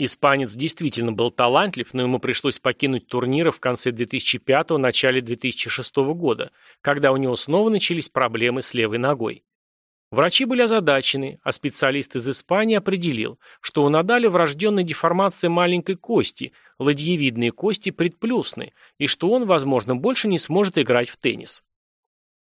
Испанец действительно был талантлив, но ему пришлось покинуть турниры в конце 2005 начале 2006 года, когда у него снова начались проблемы с левой ногой. Врачи были озадачены, а специалист из Испании определил, что у Надаля врожденная деформация маленькой кости, ладьевидные кости предплюсны, и что он, возможно, больше не сможет играть в теннис.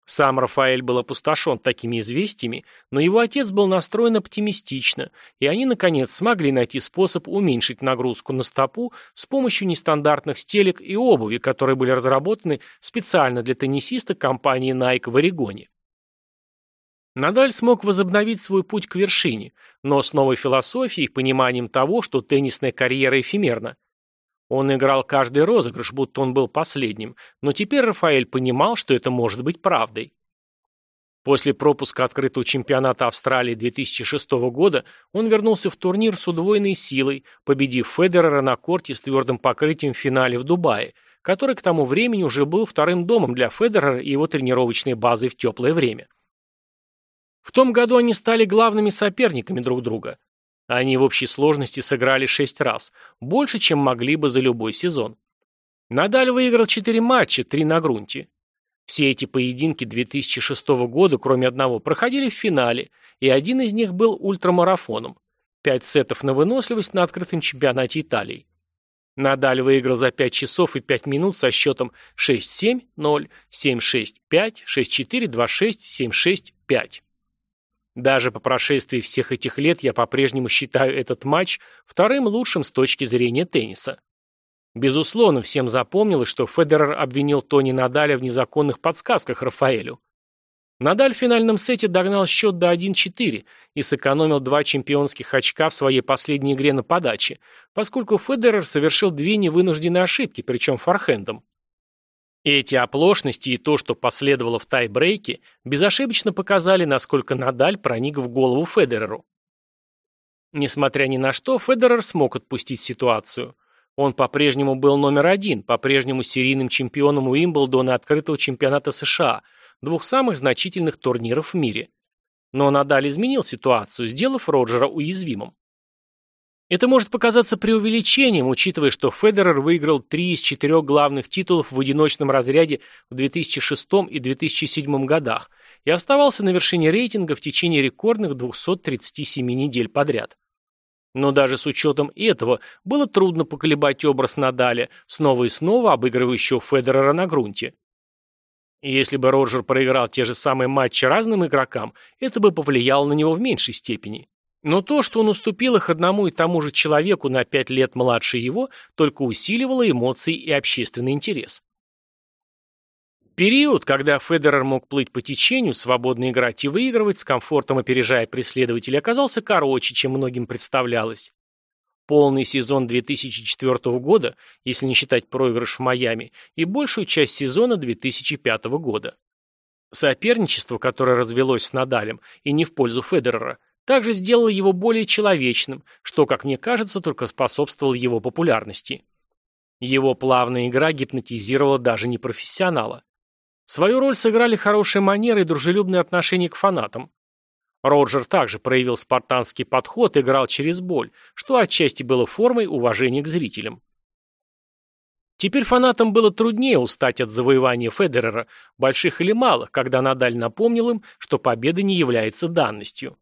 Сам Рафаэль был опустошен такими известиями, но его отец был настроен оптимистично, и они, наконец, смогли найти способ уменьшить нагрузку на стопу с помощью нестандартных стелек и обуви, которые были разработаны специально для теннисиста компании Nike в Орегоне. Надаль смог возобновить свой путь к вершине, но с новой философией и пониманием того, что теннисная карьера эфемерна. Он играл каждый розыгрыш, будто он был последним, но теперь Рафаэль понимал, что это может быть правдой. После пропуска открытого чемпионата Австралии 2006 года он вернулся в турнир с удвоенной силой, победив Федерера на корте с твердым покрытием в финале в Дубае, который к тому времени уже был вторым домом для Федерера и его тренировочной базой в теплое время. В том году они стали главными соперниками друг друга. Они в общей сложности сыграли шесть раз, больше, чем могли бы за любой сезон. Надаль выиграл четыре матча, три на грунте. Все эти поединки 2006 года, кроме одного, проходили в финале, и один из них был ультрамарафоном. Пять сетов на выносливость на открытом чемпионате Италии. Надаль выиграл за 5 часов и 5 минут со счетом 6-7, 0, 7-6, 5, 6-4, 2-6, 7-6, 5. Даже по прошествии всех этих лет я по-прежнему считаю этот матч вторым лучшим с точки зрения тенниса. Безусловно, всем запомнилось, что Федерер обвинил Тони Надаля в незаконных подсказках Рафаэлю. Надаль в финальном сете догнал счет до 1-4 и сэкономил два чемпионских очка в своей последней игре на подаче, поскольку Федерер совершил две невынужденные ошибки, причем форхендом. Эти оплошности и то, что последовало в тайбрейке, безошибочно показали, насколько Надаль проник в голову Федереру. Несмотря ни на что, Федерер смог отпустить ситуацию. Он по-прежнему был номер один, по-прежнему серийным чемпионом Уимблдона открытого чемпионата США, двух самых значительных турниров в мире. Но Надаль изменил ситуацию, сделав Роджера уязвимым. Это может показаться преувеличением, учитывая, что Федерер выиграл три из четырех главных титулов в одиночном разряде в 2006 и 2007 годах и оставался на вершине рейтинга в течение рекордных 237 недель подряд. Но даже с учетом этого было трудно поколебать образ Надаля, снова и снова обыгрывающего Федерера на грунте. Если бы Роджер проиграл те же самые матчи разным игрокам, это бы повлияло на него в меньшей степени. Но то, что он уступил их одному и тому же человеку на пять лет младше его, только усиливало эмоции и общественный интерес. Период, когда Федерер мог плыть по течению, свободно играть и выигрывать, с комфортом опережая преследователей, оказался короче, чем многим представлялось. Полный сезон 2004 года, если не считать проигрыш в Майами, и большую часть сезона 2005 года. Соперничество, которое развелось с Надалем, и не в пользу Федерера, также сделало его более человечным, что, как мне кажется, только способствовало его популярности. Его плавная игра гипнотизировала даже непрофессионала. Свою роль сыграли хорошие манеры и дружелюбное отношение к фанатам. Роджер также проявил спартанский подход и играл через боль, что отчасти было формой уважения к зрителям. Теперь фанатам было труднее устать от завоевания Федерера, больших или малых, когда Надаль напомнил им, что победа не является данностью.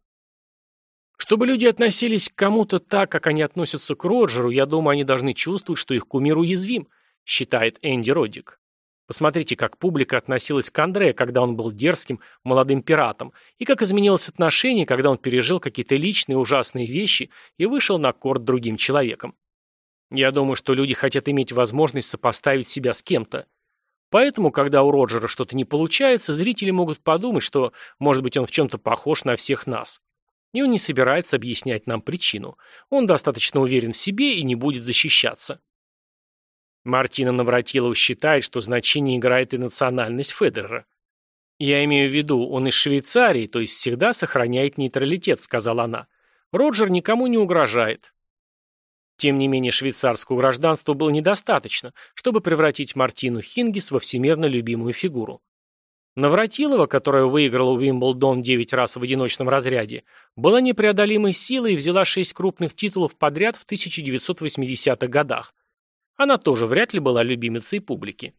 Чтобы люди относились к кому-то так, как они относятся к Роджеру, я думаю, они должны чувствовать, что их кумир уязвим, считает Энди Роддик. Посмотрите, как публика относилась к Андре, когда он был дерзким, молодым пиратом, и как изменилось отношение, когда он пережил какие-то личные ужасные вещи и вышел на корт другим человеком. Я думаю, что люди хотят иметь возможность сопоставить себя с кем-то. Поэтому, когда у Роджера что-то не получается, зрители могут подумать, что, может быть, он в чем-то похож на всех нас. И он не собирается объяснять нам причину. Он достаточно уверен в себе и не будет защищаться. Мартина Навратилова считает, что значение играет и национальность Федерера. «Я имею в виду, он из Швейцарии, то есть всегда сохраняет нейтралитет», — сказала она. «Роджер никому не угрожает. Тем не менее, швейцарского гражданства было недостаточно, чтобы превратить Мартину Хингис во всемирно любимую фигуру. Навратилова, которая выиграла Уимблдон 9 раз в одиночном разряде, была непреодолимой силой и взяла 6 крупных титулов подряд в 1980-х годах. Она тоже вряд ли была любимицей публики.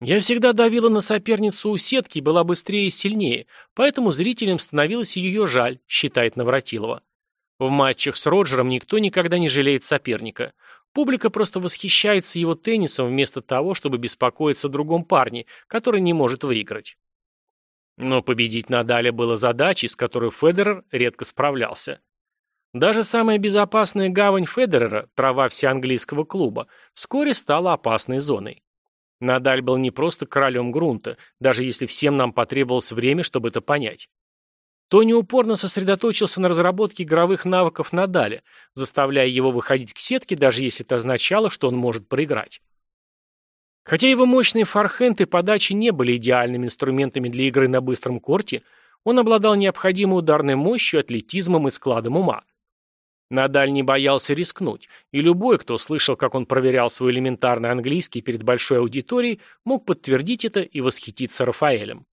Я всегда давила на соперницу у сетки была быстрее и сильнее, поэтому зрителям становилось ее жаль, считает Навратилова. В матчах с Роджером никто никогда не жалеет соперника. Публика просто восхищается его теннисом вместо того, чтобы беспокоиться о другом парне, который не может выиграть. Но победить Надаля было задачей, с которой Федерер редко справлялся. Даже самая безопасная гавань Федерера, трава всеанглийского клуба, вскоре стала опасной зоной. Надаль был не просто королем грунта, даже если всем нам потребовалось время, чтобы это понять. Тони упорно сосредоточился на разработке игровых навыков Надаля, заставляя его выходить к сетке, даже если это означало, что он может проиграть. Хотя его мощные форхенд и подачи не были идеальными инструментами для игры на быстром корте, он обладал необходимой ударной мощью, атлетизмом и складом ума. Надаль не боялся рискнуть, и любой, кто слышал, как он проверял свой элементарный английский перед большой аудиторией, мог подтвердить это и восхититься Рафаэлем.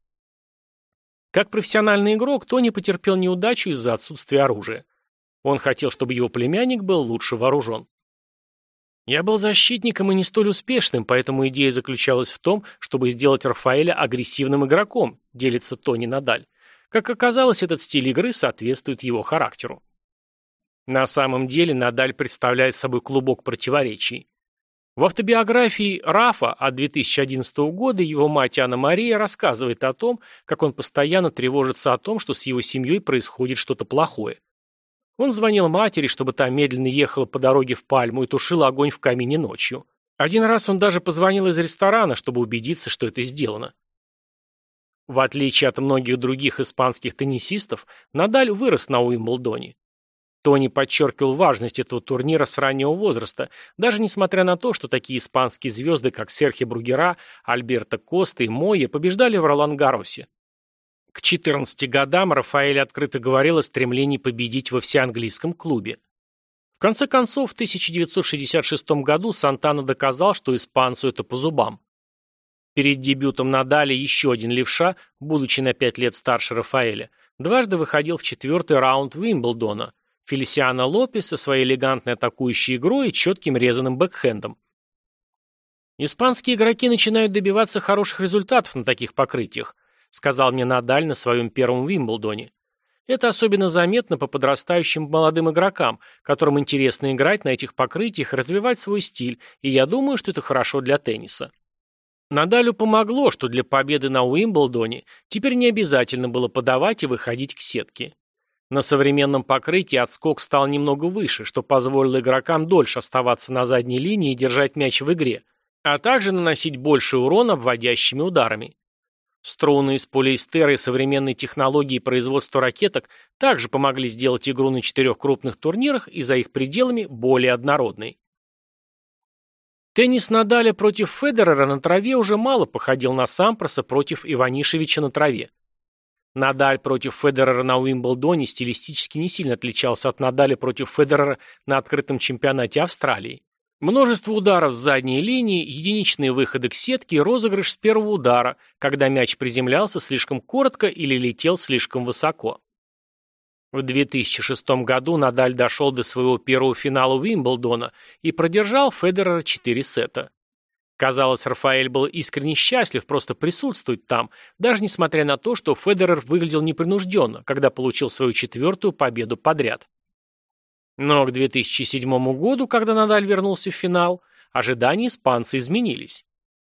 Как профессиональный игрок, Тони потерпел неудачу из-за отсутствия оружия. Он хотел, чтобы его племянник был лучше вооружен. Я был защитником и не столь успешным, поэтому идея заключалась в том, чтобы сделать Рафаэля агрессивным игроком, делится Тони Надаль. Как оказалось, этот стиль игры соответствует его характеру. На самом деле Надаль представляет собой клубок противоречий. В автобиографии Рафа от 2011 года его мать Анна Мария рассказывает о том, как он постоянно тревожится о том, что с его семьей происходит что-то плохое. Он звонил матери, чтобы та медленно ехала по дороге в Пальму и тушила огонь в камине ночью. Один раз он даже позвонил из ресторана, чтобы убедиться, что это сделано. В отличие от многих других испанских теннисистов, Надаль вырос на Уимблдоне. Тони подчеркивал важность этого турнира с раннего возраста, даже несмотря на то, что такие испанские звезды, как Серхи Бругера, Альберто Коста и Мойя, побеждали в Ролангаросе. К 14 годам Рафаэль открыто говорил о стремлении победить во всеанглийском клубе. В конце концов, в 1966 году Сантана доказал, что испанцу это по зубам. Перед дебютом Надали еще один левша, будучи на пять лет старше Рафаэля, дважды выходил в четвертый раунд Уимблдона – Фелисиано Лопес со своей элегантной атакующей игрой и четким резаным бэкхендом. «Испанские игроки начинают добиваться хороших результатов на таких покрытиях», сказал мне Надаль на своем первом Вимблдоне. Это особенно заметно по подрастающим молодым игрокам, которым интересно играть на этих покрытиях, развивать свой стиль, и я думаю, что это хорошо для тенниса. Надалю помогло, что для победы на Уимблдоне теперь не обязательно было подавать и выходить к сетке. На современном покрытии отскок стал немного выше, что позволило игрокам дольше оставаться на задней линии и держать мяч в игре, а также наносить больше урона обводящими ударами. Струны из полиэстера и современной технологии производства ракеток также помогли сделать игру на четырех крупных турнирах и за их пределами более однородной. Теннис Надаля против Федерера на траве уже мало походил на Сампроса против Иванишевича на траве. Надаль против Федерера на Уимблдоне стилистически не сильно отличался от Надаля против Федерера на открытом чемпионате Австралии. Множество ударов с задней линии, единичные выходы к сетке и розыгрыш с первого удара, когда мяч приземлялся слишком коротко или летел слишком высоко. В 2006 году Надаль дошел до своего первого финала Уимблдона и продержал Федерера 4 сета. Казалось, Рафаэль был искренне счастлив просто присутствовать там, даже несмотря на то, что Федерер выглядел непринужденно, когда получил свою четвертую победу подряд. Но к 2007 году, когда Надаль вернулся в финал, ожидания испанца изменились.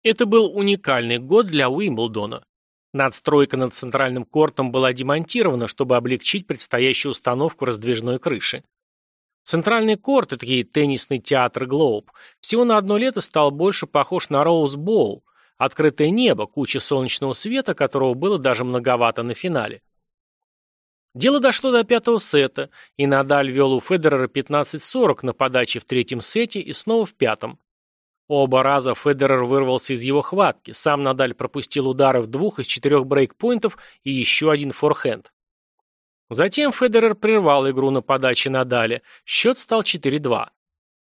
Это был уникальный год для Уимблдона. Надстройка над центральным кортом была демонтирована, чтобы облегчить предстоящую установку раздвижной крыши. Центральный корт, такие теннисный театр Глоуб, всего на одно лето стал больше похож на Роуз Боул, открытое небо, куча солнечного света, которого было даже многовато на финале. Дело дошло до пятого сета, и Надаль вел у Федерера 15-40 на подаче в третьем сете и снова в пятом. Оба раза Федерер вырвался из его хватки, сам Надаль пропустил удары в двух из четырех брейкпоинтов и еще один форхенд. Затем Федерер прервал игру на подаче Надаля, счет стал 4-2.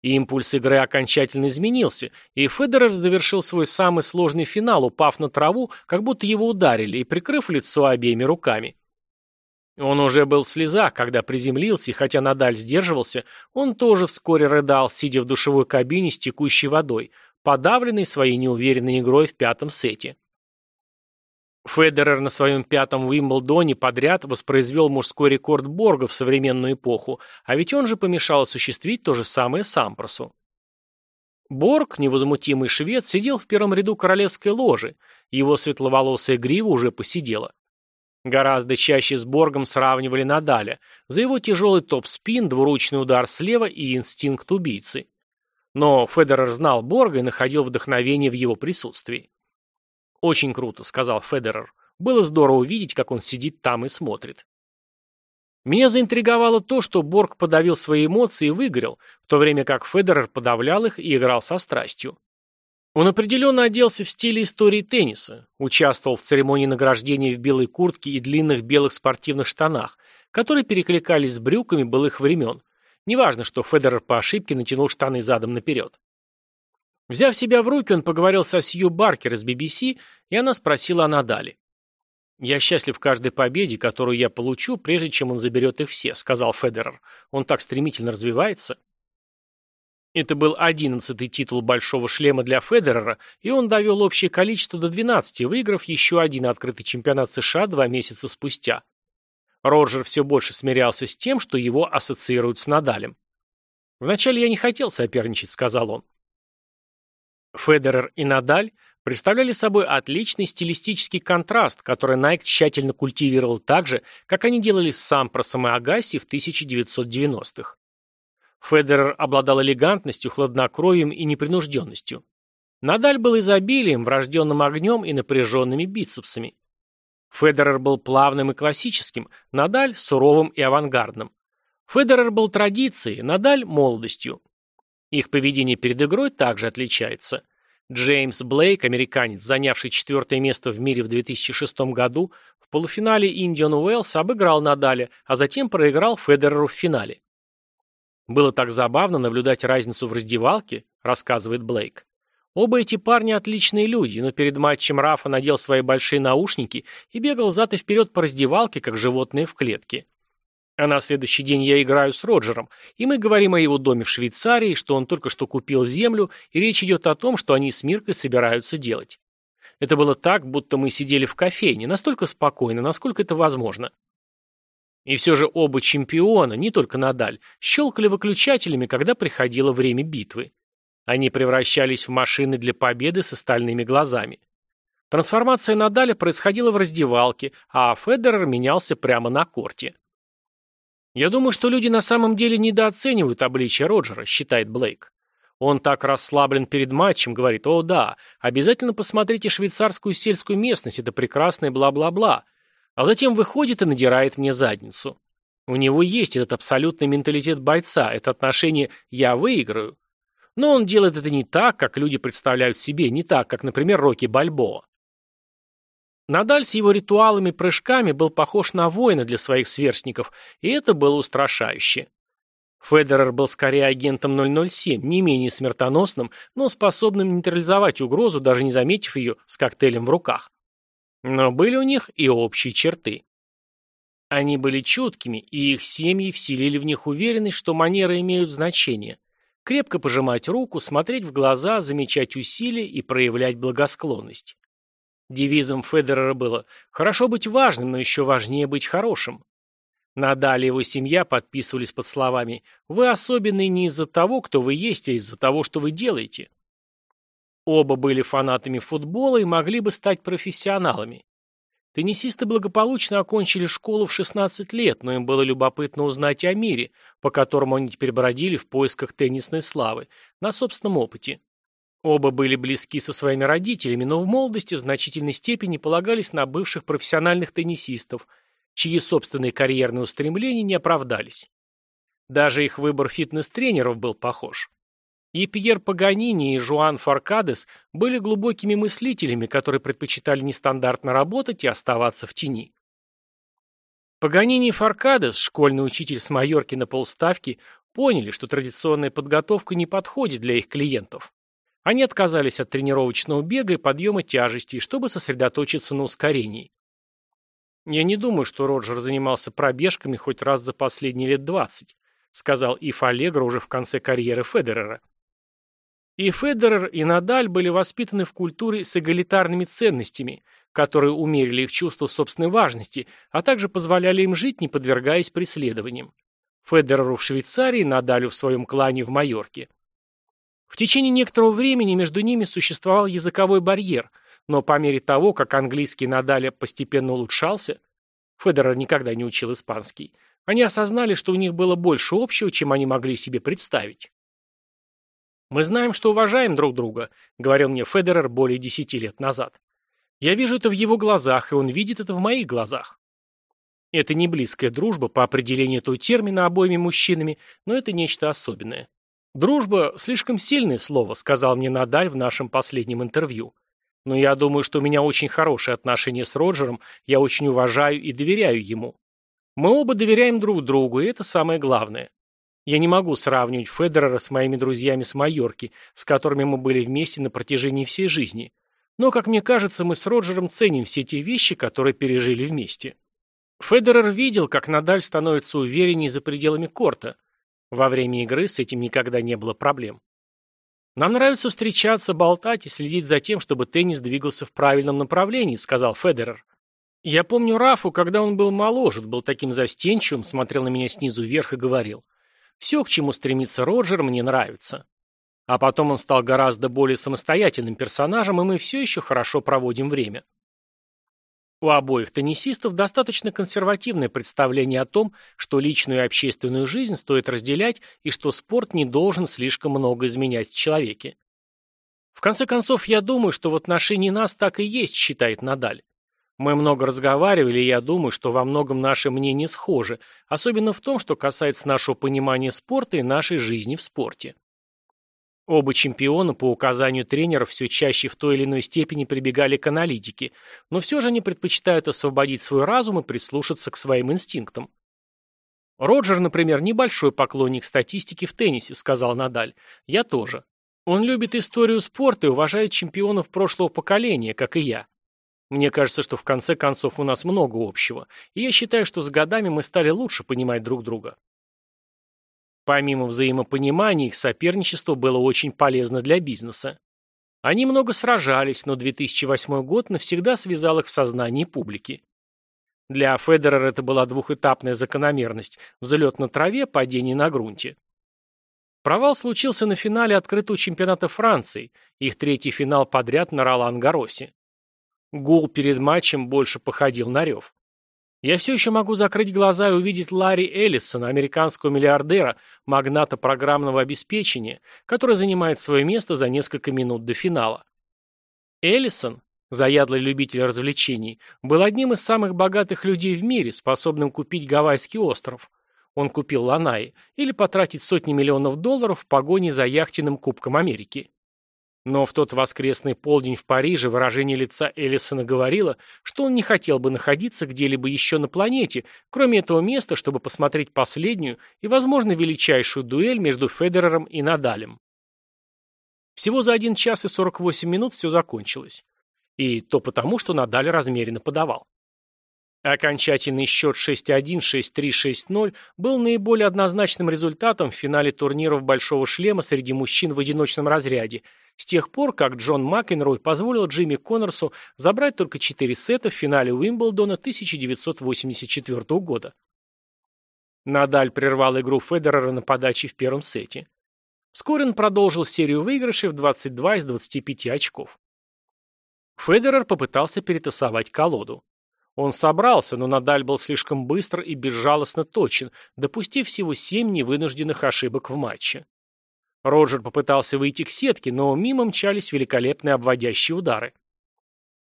Импульс игры окончательно изменился, и Федерер завершил свой самый сложный финал, упав на траву, как будто его ударили, и прикрыв лицо обеими руками. Он уже был в слезах, когда приземлился, и хотя Надаль сдерживался, он тоже вскоре рыдал, сидя в душевой кабине с текущей водой, подавленный своей неуверенной игрой в пятом сете. Федерер на своем пятом Уимблдоне подряд воспроизвел мужской рекорд Борга в современную эпоху, а ведь он же помешал осуществить то же самое Сампросу. Борг, невозмутимый швед, сидел в первом ряду королевской ложи, его светловолосая грива уже посидела. Гораздо чаще с Боргом сравнивали Надаля за его тяжелый топ-спин, двуручный удар слева и инстинкт убийцы. Но Федерер знал Борга и находил вдохновение в его присутствии. «Очень круто», — сказал Федерер. «Было здорово увидеть, как он сидит там и смотрит». Меня заинтриговало то, что Борг подавил свои эмоции и выгорел, в то время как Федерер подавлял их и играл со страстью. Он определенно оделся в стиле истории тенниса, участвовал в церемонии награждения в белой куртке и длинных белых спортивных штанах, которые перекликались с брюками былых времен. Неважно, что Федерер по ошибке натянул штаны задом наперед. Взяв себя в руки, он поговорил со Сью Баркер из BBC, и она спросила о Надале. «Я счастлив каждой победе, которую я получу, прежде чем он заберет их все», — сказал Федерер. «Он так стремительно развивается». Это был одиннадцатый титул «Большого шлема» для Федерера, и он довел общее количество до 12, выиграв еще один открытый чемпионат США два месяца спустя. Роджер все больше смирялся с тем, что его ассоциируют с Надалем. «Вначале я не хотел соперничать», — сказал он. Федерер и Надаль представляли собой отличный стилистический контраст, который Найк тщательно культивировал так же, как они делали с Сампросом и Агаси в 1990-х. Федерер обладал элегантностью, хладнокровием и непринужденностью. Надаль был изобилием, врожденным огнем и напряженными бицепсами. Федерер был плавным и классическим, Надаль – суровым и авангардным. Федерер был традицией, Надаль – молодостью. Их поведение перед игрой также отличается. Джеймс Блейк, американец, занявший четвертое место в мире в 2006 году, в полуфинале Индиан Уэллс обыграл Надаля, а затем проиграл Федереру в финале. Было так забавно наблюдать разницу в раздевалке, рассказывает Блейк. Оба эти парня отличные люди, но перед матчем Рафа надел свои большие наушники и бегал зад и вперед по раздевалке, как животные в клетке. А на следующий день я играю с Роджером, и мы говорим о его доме в Швейцарии, что он только что купил землю, и речь идет о том, что они с Миркой собираются делать. Это было так, будто мы сидели в кофейне, настолько спокойно, насколько это возможно. И все же оба чемпиона, не только Надаль, щелкали выключателями, когда приходило время битвы. Они превращались в машины для победы с остальными глазами. Трансформация Надаля происходила в раздевалке, а Федерер менялся прямо на корте. «Я думаю, что люди на самом деле недооценивают обличие Роджера», считает Блейк. Он так расслаблен перед матчем, говорит, «О, да, обязательно посмотрите швейцарскую сельскую местность, это прекрасное бла-бла-бла а затем выходит и надирает мне задницу. У него есть этот абсолютный менталитет бойца, это отношение «я выиграю». Но он делает это не так, как люди представляют себе, не так, как, например, Рокки Бальбоа. Надаль с его ритуалами прыжками был похож на воина для своих сверстников, и это было устрашающе. Федерер был скорее агентом 007, не менее смертоносным, но способным нейтрализовать угрозу, даже не заметив ее с коктейлем в руках. Но были у них и общие черты. Они были чуткими, и их семьи вселили в них уверенность, что манеры имеют значение. Крепко пожимать руку, смотреть в глаза, замечать усилия и проявлять благосклонность. Девизом Федерера было «хорошо быть важным, но еще важнее быть хорошим». Надаль и его семья подписывались под словами «Вы особенный не из-за того, кто вы есть, а из-за того, что вы делаете». Оба были фанатами футбола и могли бы стать профессионалами. Теннисисты благополучно окончили школу в 16 лет, но им было любопытно узнать о мире, по которому они теперь бродили в поисках теннисной славы, на собственном опыте. Оба были близки со своими родителями, но в молодости в значительной степени полагались на бывших профессиональных теннисистов, чьи собственные карьерные устремления не оправдались. Даже их выбор фитнес-тренеров был похож. И Пьер Паганини, и Жуан Фаркадес были глубокими мыслителями, которые предпочитали нестандартно работать и оставаться в тени. Паганини и Фаркадес, школьный учитель с Майорки на полставки, поняли, что традиционная подготовка не подходит для их клиентов. Они отказались от тренировочного бега и подъема тяжестей, чтобы сосредоточиться на ускорении. «Я не думаю, что Роджер занимался пробежками хоть раз за последние лет двадцать», сказал Иф Аллегро уже в конце карьеры Федерера. И Федерер, и Надаль были воспитаны в культуре с эгалитарными ценностями, которые умерили их чувство собственной важности, а также позволяли им жить, не подвергаясь преследованиям. Федереру в Швейцарии, Надалю в своем клане в Майорке. В течение некоторого времени между ними существовал языковой барьер, но по мере того, как английский Надаля постепенно улучшался, Федерер никогда не учил испанский, они осознали, что у них было больше общего, чем они могли себе представить. «Мы знаем, что уважаем друг друга», — говорил мне Федерер более десяти лет назад. «Я вижу это в его глазах, и он видит это в моих глазах». Это не близкая дружба по определению этого термина обоими мужчинами, но это нечто особенное. «Дружба – слишком сильное слово», – сказал мне Надаль в нашем последнем интервью. «Но я думаю, что у меня очень хорошие отношения с Роджером, я очень уважаю и доверяю ему. Мы оба доверяем друг другу, и это самое главное. Я не могу сравнивать Федерера с моими друзьями с Майорки, с которыми мы были вместе на протяжении всей жизни. Но, как мне кажется, мы с Роджером ценим все те вещи, которые пережили вместе. Федерер видел, как Надаль становится увереннее за пределами корта. Во время игры с этим никогда не было проблем. «Нам нравится встречаться, болтать и следить за тем, чтобы теннис двигался в правильном направлении», — сказал Федерер. «Я помню Рафу, когда он был моложе, был таким застенчивым, смотрел на меня снизу вверх и говорил — все, к чему стремится Роджер, мне нравится. А потом он стал гораздо более самостоятельным персонажем, и мы все еще хорошо проводим время. У обоих теннисистов достаточно консервативное представление о том, что личную и общественную жизнь стоит разделять и что спорт не должен слишком много изменять в человеке. В конце концов, я думаю, что в отношении нас так и есть, считает Надаль. Мы много разговаривали, и я думаю, что во многом наши мнения схожи, особенно в том, что касается нашего понимания спорта и нашей жизни в спорте. Оба чемпиона по указанию тренера все чаще в той или иной степени прибегали к аналитике, но все же они предпочитают освободить свой разум и прислушаться к своим инстинктам. «Роджер, например, небольшой поклонник статистики в теннисе», — сказал Надаль. «Я тоже. Он любит историю спорта и уважает чемпионов прошлого поколения, как и я. Мне кажется, что в конце концов у нас много общего, и я считаю, что с годами мы стали лучше понимать друг друга. Помимо взаимопонимания, их соперничество было очень полезно для бизнеса. Они много сражались, но 2008 год навсегда связал их в сознании публики. Для Федерера это была двухэтапная закономерность – взлет на траве, падение на грунте. Провал случился на финале открытого чемпионата Франции, их третий финал подряд на Ролан-Гаросе. Гул перед матчем больше походил на рев. Я все еще могу закрыть глаза и увидеть Ларри Эллисона, американского миллиардера, магната программного обеспечения, который занимает свое место за несколько минут до финала. Эллисон, заядлый любитель развлечений, был одним из самых богатых людей в мире, способным купить Гавайский остров. Он купил Ланай или потратить сотни миллионов долларов в погоне за яхтенным Кубком Америки. Но в тот воскресный полдень в Париже выражение лица Эллисона говорило, что он не хотел бы находиться где-либо еще на планете, кроме этого места, чтобы посмотреть последнюю и, возможно, величайшую дуэль между Федерером и Надалем. Всего за 1 час и 48 минут все закончилось. И то потому, что Надаль размеренно подавал. Окончательный счет 6-1, 6-3, 6-0 был наиболее однозначным результатом в финале турниров «Большого шлема» среди мужчин в одиночном разряде, с тех пор, как Джон Макенрой позволил Джимми Коннорсу забрать только 4 сета в финале Уимблдона 1984 года. Надаль прервал игру Федерера на подаче в первом сете. Вскоре он продолжил серию выигрышей в 22 из 25 очков. Федерер попытался перетасовать колоду. Он собрался, но Надаль был слишком быстр и безжалостно точен, допустив всего семь невынужденных ошибок в матче. Роджер попытался выйти к сетке, но мимо мчались великолепные обводящие удары.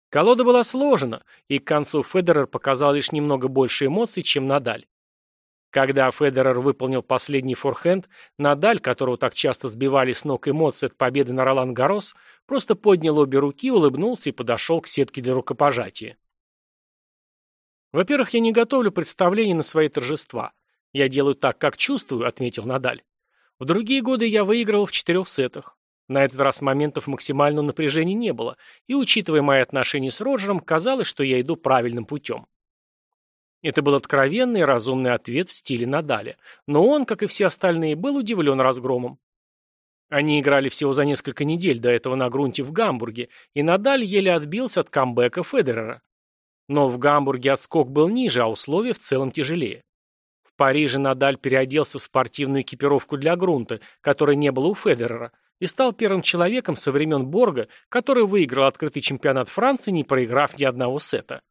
Колода была сложена, и к концу Федерер показал лишь немного больше эмоций, чем Надаль. Когда Федерер выполнил последний форхенд, Надаль, которого так часто сбивали с ног эмоции от победы на Ролан Гарос, просто поднял обе руки, улыбнулся и подошел к сетке для рукопожатия. «Во-первых, я не готовлю представление на свои торжества. Я делаю так, как чувствую», — отметил Надаль. «В другие годы я выигрывал в четырех сетах. На этот раз моментов максимального напряжения не было, и, учитывая мои отношения с Роджером, казалось, что я иду правильным путем». Это был откровенный и разумный ответ в стиле Надаля, но он, как и все остальные, был удивлен разгромом. Они играли всего за несколько недель до этого на грунте в Гамбурге, и Надаль еле отбился от камбэка Федерера. Но в Гамбурге отскок был ниже, а условия в целом тяжелее. Париже Надаль переоделся в спортивную экипировку для грунта, которой не было у Федерера, и стал первым человеком со времен Борга, который выиграл открытый чемпионат Франции, не проиграв ни одного сета.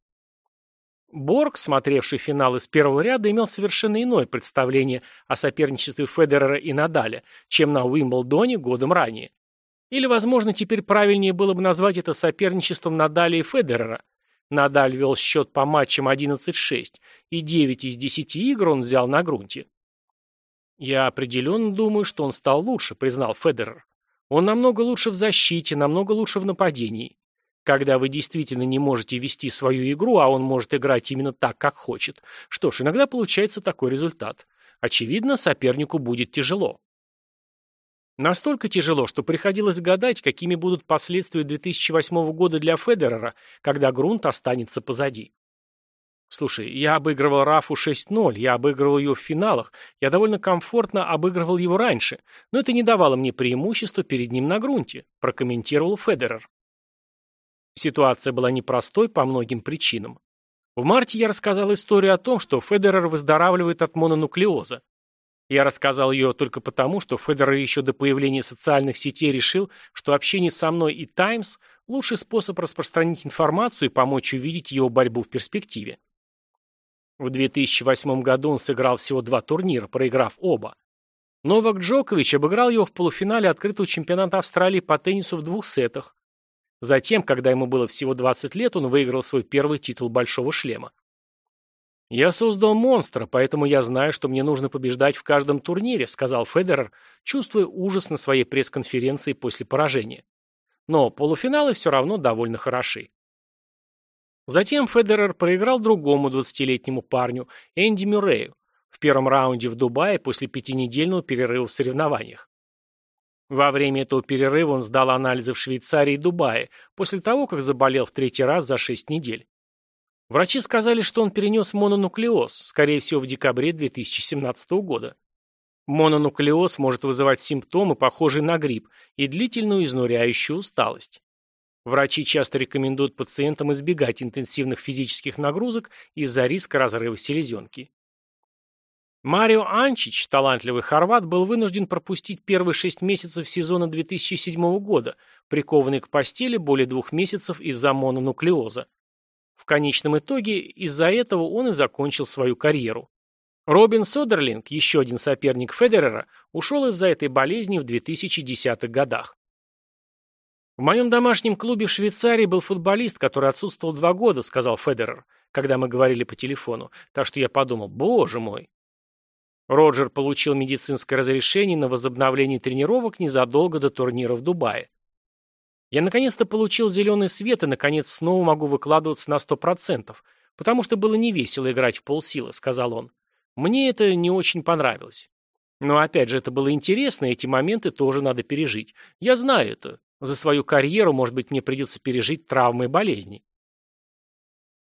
Борг, смотревший финал из первого ряда, имел совершенно иное представление о соперничестве Федерера и Надаля, чем на Уимблдоне годом ранее. Или, возможно, теперь правильнее было бы назвать это соперничеством Надаля и Федерера – Надаль вел счет по матчам 11-6, и 9 из 10 игр он взял на грунте. «Я определенно думаю, что он стал лучше», — признал Федерер. «Он намного лучше в защите, намного лучше в нападении. Когда вы действительно не можете вести свою игру, а он может играть именно так, как хочет, что ж, иногда получается такой результат. Очевидно, сопернику будет тяжело. Настолько тяжело, что приходилось гадать, какими будут последствия 2008 года для Федерера, когда грунт останется позади. Слушай, я обыгрывал Рафу 6-0, я обыгрывал ее в финалах, я довольно комфортно обыгрывал его раньше, но это не давало мне преимущества перед ним на грунте, прокомментировал Федерер. Ситуация была непростой по многим причинам. В марте я рассказал историю о том, что Федерер выздоравливает от мононуклеоза. Я рассказал ее только потому, что Федерер еще до появления социальных сетей решил, что общение со мной и «Таймс» – лучший способ распространить информацию и помочь увидеть его борьбу в перспективе. В 2008 году он сыграл всего два турнира, проиграв оба. Новак Джокович обыграл его в полуфинале открытого чемпионата Австралии по теннису в двух сетах. Затем, когда ему было всего 20 лет, он выиграл свой первый титул «Большого шлема». «Я создал монстра, поэтому я знаю, что мне нужно побеждать в каждом турнире», сказал Федерер, чувствуя ужас на своей пресс-конференции после поражения. Но полуфиналы все равно довольно хороши. Затем Федерер проиграл другому 20-летнему парню, Энди Мюррею, в первом раунде в Дубае после пятинедельного перерыва в соревнованиях. Во время этого перерыва он сдал анализы в Швейцарии и Дубае, после того, как заболел в третий раз за шесть недель. Врачи сказали, что он перенес мононуклеоз, скорее всего, в декабре 2017 года. Мононуклеоз может вызывать симптомы, похожие на грипп, и длительную изнуряющую усталость. Врачи часто рекомендуют пациентам избегать интенсивных физических нагрузок из-за риска разрыва селезенки. Марио Анчич, талантливый хорват, был вынужден пропустить первые шесть месяцев сезона 2007 года, прикованный к постели более двух месяцев из-за мононуклеоза. В конечном итоге из-за этого он и закончил свою карьеру. Робин Содерлинг, еще один соперник Федерера, ушел из-за этой болезни в 2010-х годах. «В моем домашнем клубе в Швейцарии был футболист, который отсутствовал два года», — сказал Федерер, когда мы говорили по телефону. Так что я подумал, боже мой. Роджер получил медицинское разрешение на возобновление тренировок незадолго до турнира в Дубае. Я наконец-то получил зеленый свет и, наконец, снова могу выкладываться на сто процентов, потому что было невесело играть в полсилы, сказал он. Мне это не очень понравилось. Но, опять же, это было интересно, и эти моменты тоже надо пережить. Я знаю это. За свою карьеру, может быть, мне придется пережить травмы и болезни.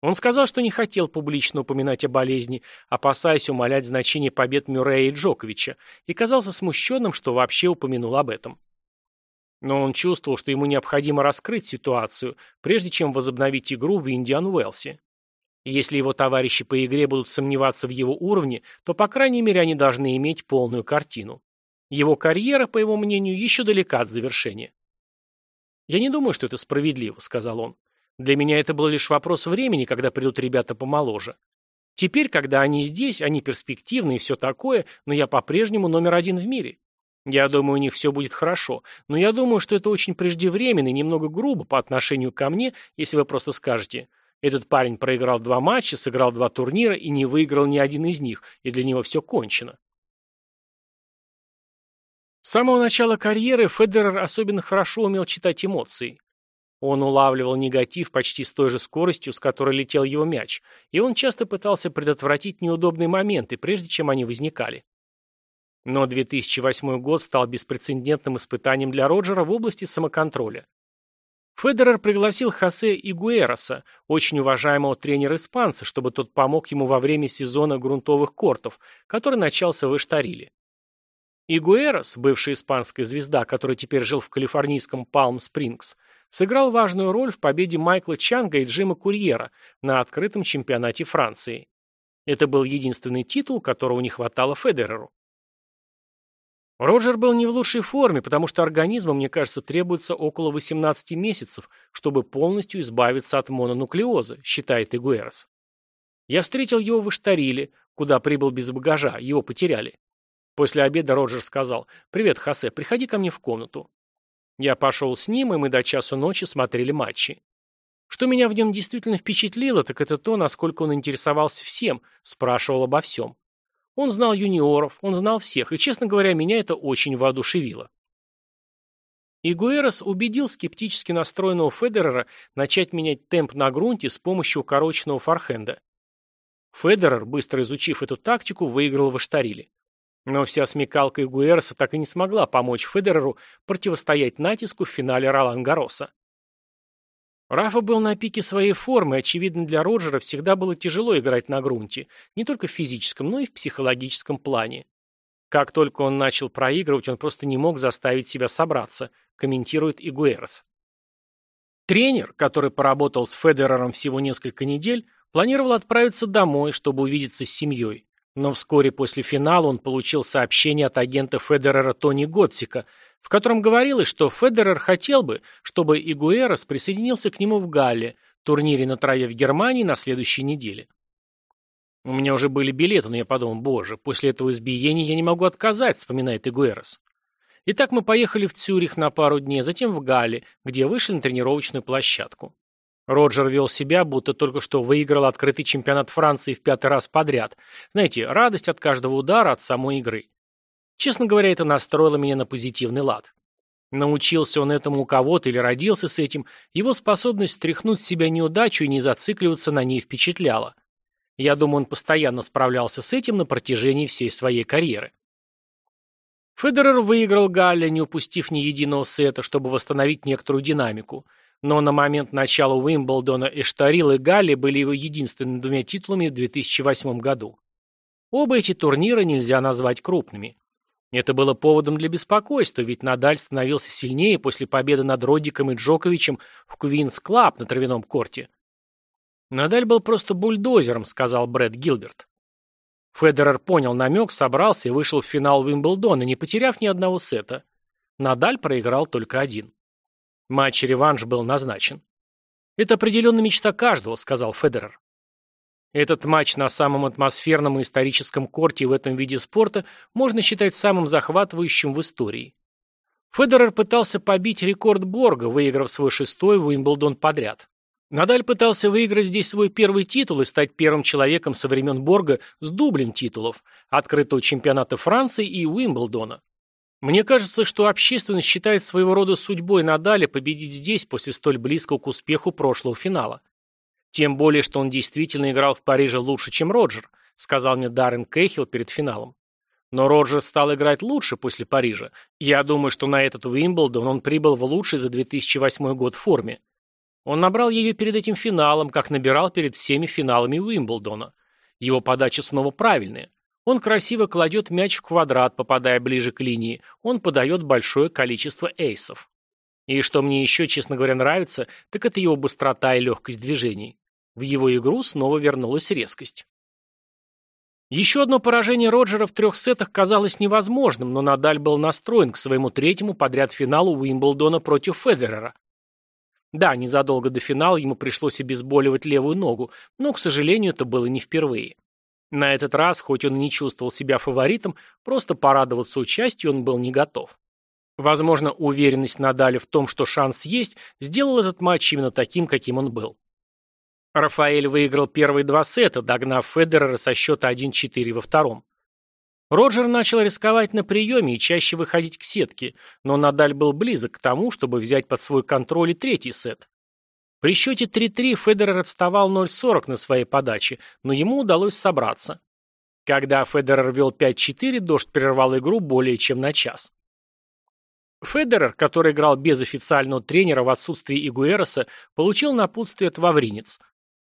Он сказал, что не хотел публично упоминать о болезни, опасаясь умалять значение побед Мюррея и Джоковича, и казался смущенным, что вообще упомянул об этом. Но он чувствовал, что ему необходимо раскрыть ситуацию, прежде чем возобновить игру в Индиан Уэлсе. Если его товарищи по игре будут сомневаться в его уровне, то, по крайней мере, они должны иметь полную картину. Его карьера, по его мнению, еще далека от завершения. «Я не думаю, что это справедливо», — сказал он. «Для меня это был лишь вопрос времени, когда придут ребята помоложе. Теперь, когда они здесь, они перспективны и все такое, но я по-прежнему номер один в мире. Я думаю, у них все будет хорошо, но я думаю, что это очень преждевременно и немного грубо по отношению ко мне, если вы просто скажете, этот парень проиграл два матча, сыграл два турнира и не выиграл ни один из них, и для него все кончено. С самого начала карьеры Федерер особенно хорошо умел читать эмоции. Он улавливал негатив почти с той же скоростью, с которой летел его мяч, и он часто пытался предотвратить неудобные моменты, прежде чем они возникали. Но 2008 год стал беспрецедентным испытанием для Роджера в области самоконтроля. Федерер пригласил Хосе Игуэроса, очень уважаемого тренера-испанца, чтобы тот помог ему во время сезона грунтовых кортов, который начался в Эштариле. Игуэрос, бывшая испанская звезда, который теперь жил в калифорнийском Палм-Спрингс, сыграл важную роль в победе Майкла Чанга и Джима Курьера на открытом чемпионате Франции. Это был единственный титул, которого не хватало Федереру. Роджер был не в лучшей форме, потому что организму, мне кажется, требуется около 18 месяцев, чтобы полностью избавиться от мононуклеоза, считает Игуэрос. Я встретил его в Иштариле, куда прибыл без багажа, его потеряли. После обеда Роджер сказал «Привет, Хосе, приходи ко мне в комнату». Я пошел с ним, и мы до часу ночи смотрели матчи. Что меня в нем действительно впечатлило, так это то, насколько он интересовался всем, спрашивал обо всем. Он знал юниоров, он знал всех, и, честно говоря, меня это очень воодушевило. Игуэрос убедил скептически настроенного Федерера начать менять темп на грунте с помощью укороченного форхенда. Федерер, быстро изучив эту тактику, выиграл в Аштариле. Но вся смекалка Игуэроса так и не смогла помочь Федереру противостоять натиску в финале Ролан Гароса. Рафа был на пике своей формы, очевидно, для Роджера всегда было тяжело играть на грунте, не только в физическом, но и в психологическом плане. Как только он начал проигрывать, он просто не мог заставить себя собраться, комментирует Игуэрос. Тренер, который поработал с Федерером всего несколько недель, планировал отправиться домой, чтобы увидеться с семьей. Но вскоре после финала он получил сообщение от агента Федерера Тони Готсика, в котором говорилось, что Федерер хотел бы, чтобы Игуэрос присоединился к нему в Галле, турнире на траве в Германии на следующей неделе. У меня уже были билеты, но я подумал, боже, после этого избиения я не могу отказать, вспоминает Игуэрос. Итак, мы поехали в Цюрих на пару дней, затем в Галле, где вышли на тренировочную площадку. Роджер вел себя, будто только что выиграл открытый чемпионат Франции в пятый раз подряд. Знаете, радость от каждого удара, от самой игры. Честно говоря, это настроило меня на позитивный лад. Научился он этому у кого-то или родился с этим, его способность стряхнуть с себя неудачу и не зацикливаться на ней впечатляла. Я думаю, он постоянно справлялся с этим на протяжении всей своей карьеры. Федерер выиграл Галле, не упустив ни единого сета, чтобы восстановить некоторую динамику – но на момент начала Уимблдона Эшторил и Галле были его единственными двумя титулами в 2008 году. Оба эти турнира нельзя назвать крупными. Это было поводом для беспокойства, ведь Надаль становился сильнее после победы над Роддиком и Джоковичем в Квинс Клаб на травяном корте. «Надаль был просто бульдозером», — сказал Брэд Гилберт. Федерер понял намек, собрался и вышел в финал Уимблдона, не потеряв ни одного сета. Надаль проиграл только один. Матч-реванш был назначен. «Это определенно мечта каждого», — сказал Федерер. Этот матч на самом атмосферном и историческом корте в этом виде спорта можно считать самым захватывающим в истории. Федерер пытался побить рекорд Борга, выиграв свой шестой Уимблдон подряд. Надаль пытался выиграть здесь свой первый титул и стать первым человеком со времен Борга с дублем титулов, открытого чемпионата Франции и Уимблдона. Мне кажется, что общественность считает своего рода судьбой Надаля победить здесь после столь близкого к успеху прошлого финала. Тем более, что он действительно играл в Париже лучше, чем Роджер, сказал мне Даррен Кейхилл перед финалом. Но Роджер стал играть лучше после Парижа. Я думаю, что на этот Уимблдон он прибыл в лучшей за 2008 год форме. Он набрал ее перед этим финалом, как набирал перед всеми финалами Уимблдона. Его подача снова правильная. Он красиво кладет мяч в квадрат, попадая ближе к линии. Он подает большое количество эйсов. И что мне еще, честно говоря, нравится, так это его быстрота и легкость движений. В его игру снова вернулась резкость. Еще одно поражение Роджера в трех сетах казалось невозможным, но Надаль был настроен к своему третьему подряд финалу Уимблдона против Федерера. Да, незадолго до финала ему пришлось обезболивать левую ногу, но, к сожалению, это было не впервые. На этот раз, хоть он и не чувствовал себя фаворитом, просто порадоваться участию он был не готов. Возможно, уверенность Надаля в том, что шанс есть, сделал этот матч именно таким, каким он был. Рафаэль выиграл первые два сета, догнав Федерера со счета 1-4 во втором. Роджер начал рисковать на приеме и чаще выходить к сетке, но Надаль был близок к тому, чтобы взять под свой контроль и третий сет. При счете 3-3 Федерер отставал 0-40 на своей подаче, но ему удалось собраться. Когда Федерер вел 5-4, дождь прервал игру более чем на час. Федерер, который играл без официального тренера в отсутствие Игуэроса, получил напутствие от Вавринец.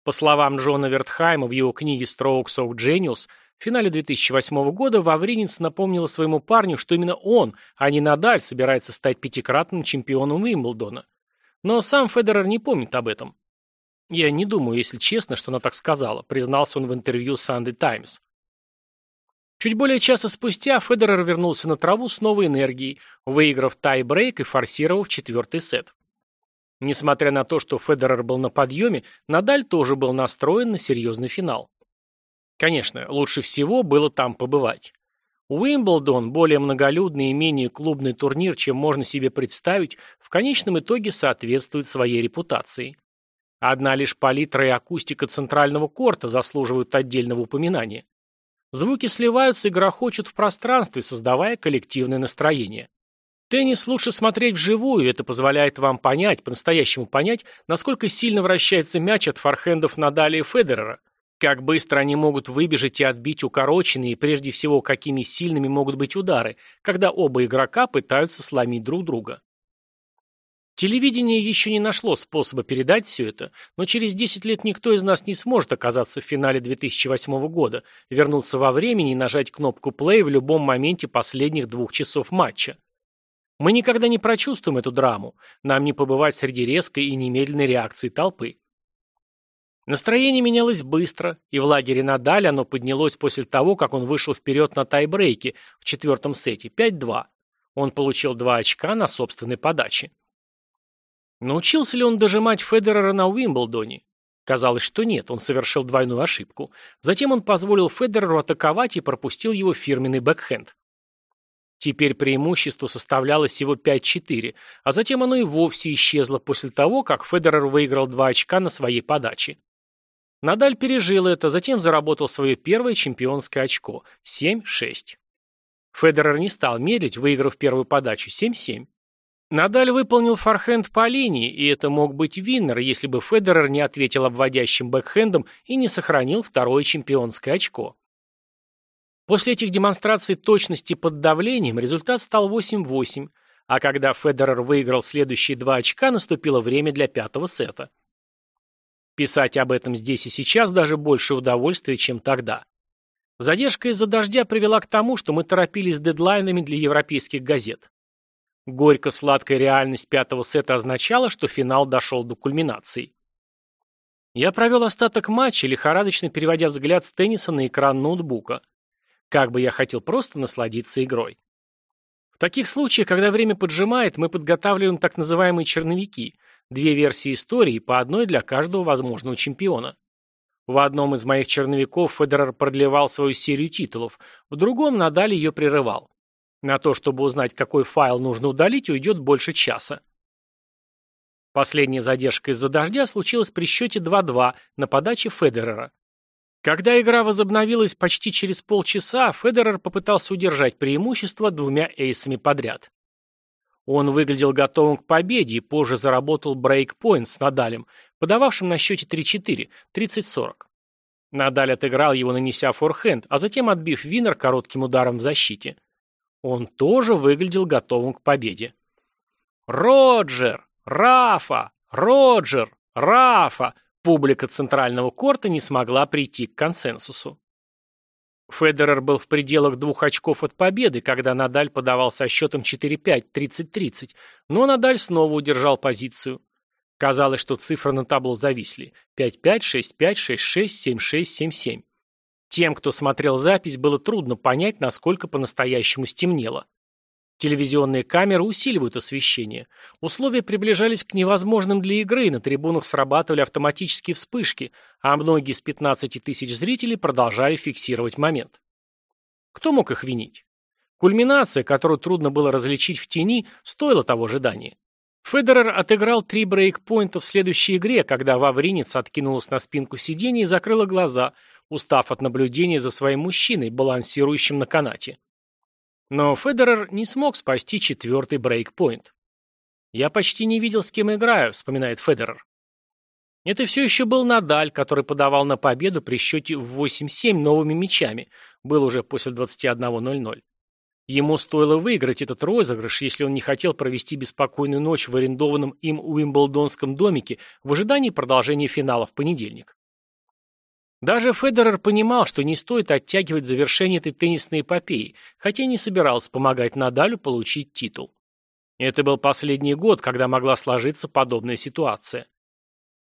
По словам Джона Вертхайма в его книге «Strokes of Genius», в финале 2008 года Вавринец напомнила своему парню, что именно он, а не Надаль, собирается стать пятикратным чемпионом Уимблдона. Но сам Федерер не помнит об этом. Я не думаю, если честно, что она так сказала, признался он в интервью Sunday Times. Чуть более часа спустя Федерер вернулся на траву с новой энергией, выиграв тай-брейк и форсировав четвертый сет. Несмотря на то, что Федерер был на подъеме, Надаль тоже был настроен на серьезный финал. Конечно, лучше всего было там побывать. Уимблдон, более многолюдный и менее клубный турнир, чем можно себе представить, в конечном итоге соответствует своей репутации. Одна лишь палитра и акустика центрального корта заслуживают отдельного упоминания. Звуки сливаются и грохочут в пространстве, создавая коллективное настроение. Теннис лучше смотреть вживую, это позволяет вам понять, по-настоящему понять, насколько сильно вращается мяч от форхендов Надаля и Федерера, как быстро они могут выбежать и отбить укороченные, прежде всего, какими сильными могут быть удары, когда оба игрока пытаются сломить друг друга. Телевидение еще не нашло способа передать все это, но через 10 лет никто из нас не сможет оказаться в финале 2008 года, вернуться во времени и нажать кнопку play в любом моменте последних двух часов матча. Мы никогда не прочувствуем эту драму, нам не побывать среди резкой и немедленной реакции толпы. Настроение менялось быстро, и в лагере Надаль оно поднялось после того, как он вышел вперед на тайбрейке в четвертом сете 5-2. Он получил два очка на собственной подаче. Научился ли он дожимать Федерера на Уимблдоне? Казалось, что нет, он совершил двойную ошибку. Затем он позволил Федереру атаковать и пропустил его фирменный бэкхенд. Теперь преимущество составляло всего 5-4, а затем оно и вовсе исчезло после того, как Федерер выиграл 2 очка на своей подаче. Надаль пережил это, затем заработал свое первое чемпионское очко – 7-6. Федерер не стал медлить, выиграв первую подачу 7-7. Надаль выполнил форхенд по линии, и это мог быть Виннер, если бы Федерер не ответил обводящим бэкхендом и не сохранил второе чемпионское очко. После этих демонстраций точности под давлением результат стал 8-8, а когда Федерер выиграл следующие два очка, наступило время для пятого сета. Писать об этом здесь и сейчас даже больше удовольствия, чем тогда. Задержка из-за дождя привела к тому, что мы торопились с дедлайнами для европейских газет. Горько-сладкая реальность пятого сета означала, что финал дошел до кульминации. Я провел остаток матча, лихорадочно переводя взгляд с тенниса на экран ноутбука. Как бы я хотел просто насладиться игрой. В таких случаях, когда время поджимает, мы подготавливаем так называемые черновики, две версии истории, по одной для каждого возможного чемпиона. В одном из моих черновиков Федерер продлевал свою серию титулов, в другом Надаль ее прерывал. На то, чтобы узнать, какой файл нужно удалить, уйдет больше часа. Последняя задержка из-за дождя случилась при счете 2-2 на подаче Федерера. Когда игра возобновилась почти через полчаса, Федерер попытался удержать преимущество двумя эйсами подряд. Он выглядел готовым к победе и позже заработал брейкпоинт с Надалем, подававшим на счете 3-4, 30-40. Надаль отыграл его, нанеся форхенд, а затем отбив Винер коротким ударом в защите. Он тоже выглядел готовым к победе. «Роджер! Рафа! Роджер! Рафа!» Публика центрального корта не смогла прийти к консенсусу. Федерер был в пределах двух очков от победы, когда Надаль подавал со счетом 4-5, 30-30, но Надаль снова удержал позицию. Казалось, что цифры на табло зависли. 5-5, 6-5, 6-6, 7-6, 7-7. Тем, кто смотрел запись, было трудно понять, насколько по-настоящему стемнело. Телевизионные камеры усиливают освещение. Условия приближались к невозможным для игры, на трибунах срабатывали автоматические вспышки, а многие из 15 тысяч зрителей продолжали фиксировать момент. Кто мог их винить? Кульминация, которую трудно было различить в тени, стоила того ожидания. Федерер отыграл три брейкпоинта в следующей игре, когда Вавринец откинулась на спинку сиденья и закрыла глаза, устав от наблюдения за своим мужчиной, балансирующим на канате. Но Федерер не смог спасти четвертый брейкпоинт. «Я почти не видел, с кем играю», — вспоминает Федерер. Это все еще был Надаль, который подавал на победу при счете в 8-7 новыми мячами, был уже после 21.00. Ему стоило выиграть этот розыгрыш, если он не хотел провести беспокойную ночь в арендованном им Уимблдонском домике в ожидании продолжения финала в понедельник. Даже Федерер понимал, что не стоит оттягивать завершение этой теннисной эпопеи, хотя не собирался помогать Надалю получить титул. Это был последний год, когда могла сложиться подобная ситуация.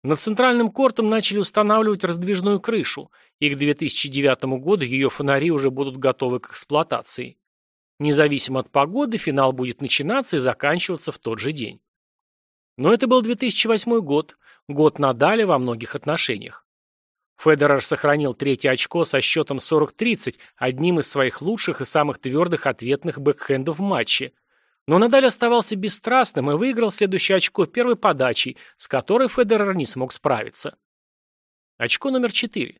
Над центральным кортом начали устанавливать раздвижную крышу, и к 2009 году ее фонари уже будут готовы к эксплуатации. Независимо от погоды, финал будет начинаться и заканчиваться в тот же день. Но это был 2008 год, год Надаля во многих отношениях. Федерер сохранил третье очко со счетом 40-30, одним из своих лучших и самых твердых ответных бэкхендов в матче. Но Надаль оставался бесстрастным и выиграл следующее очко первой подачей, с которой Федерер не смог справиться. Очко номер 4.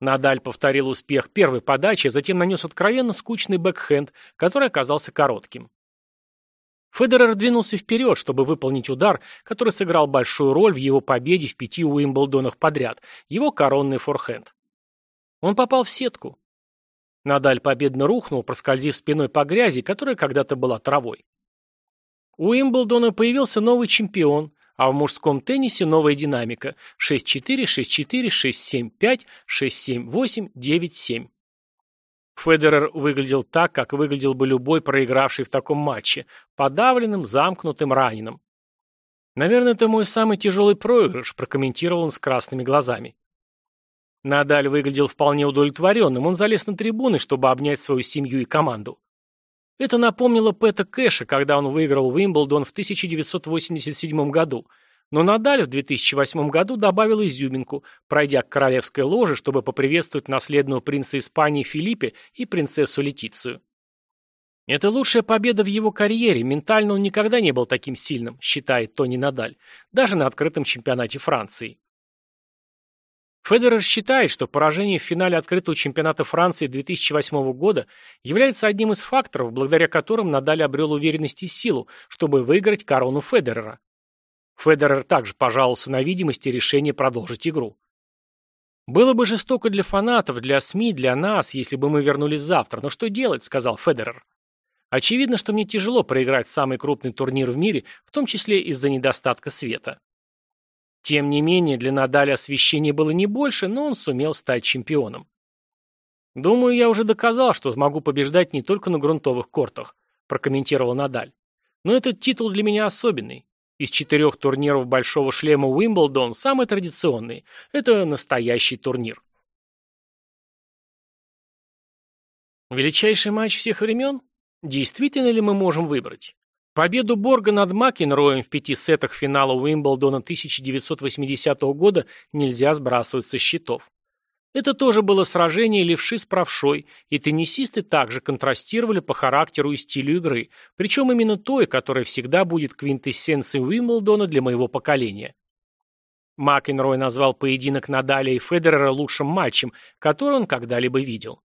Надаль повторил успех первой подачи, затем нанес откровенно скучный бэкхенд, который оказался коротким. Федерер двинулся вперед, чтобы выполнить удар, который сыграл большую роль в его победе в пяти Уимблдонах подряд, его коронный форхенд. Он попал в сетку. Надаль победно рухнул, проскользив спиной по грязи, которая когда-то была травой. У Уимблдона появился новый чемпион, а в мужском теннисе новая динамика 6-4, 6-4, 6-7-5, 6-7-8, 9-7. Федерер выглядел так, как выглядел бы любой проигравший в таком матче, подавленным, замкнутым, раненым. «Наверное, это мой самый тяжелый проигрыш», – прокомментировал он с красными глазами. Надаль выглядел вполне удовлетворенным, он залез на трибуны, чтобы обнять свою семью и команду. Это напомнило Пэта Кэша, когда он выиграл Уимблдон в 1987 году – но Надаль в 2008 году добавил изюминку, пройдя к королевской ложе, чтобы поприветствовать наследного принца Испании Филиппе и принцессу Летицию. Это лучшая победа в его карьере, ментально он никогда не был таким сильным, считает Тони Надаль, даже на открытом чемпионате Франции. Федерер считает, что поражение в финале открытого чемпионата Франции 2008 года является одним из факторов, благодаря которым Надаль обрел уверенность и силу, чтобы выиграть корону Федерера. Федерер также пожаловался на видимость и решение продолжить игру. «Было бы жестоко для фанатов, для СМИ, для нас, если бы мы вернулись завтра, но что делать?» – сказал Федерер. «Очевидно, что мне тяжело проиграть самый крупный турнир в мире, в том числе из-за недостатка света». Тем не менее, для Надаля освещения было не больше, но он сумел стать чемпионом. «Думаю, я уже доказал, что могу побеждать не только на грунтовых кортах», – прокомментировал Надаль. «Но этот титул для меня особенный. Из четырех турниров большого шлема Уимблдон самый традиционный. Это настоящий турнир. Величайший матч всех времен? Действительно ли мы можем выбрать? Победу Борга над Макенроем в пяти сетах финала Уимблдона 1980 года нельзя сбрасывать со счетов. Это тоже было сражение левши с правшой, и теннисисты также контрастировали по характеру и стилю игры, причем именно той, которая всегда будет квинтэссенцией Уимблдона для моего поколения. Макенрой назвал поединок Надаля и Федерера лучшим матчем, который он когда-либо видел.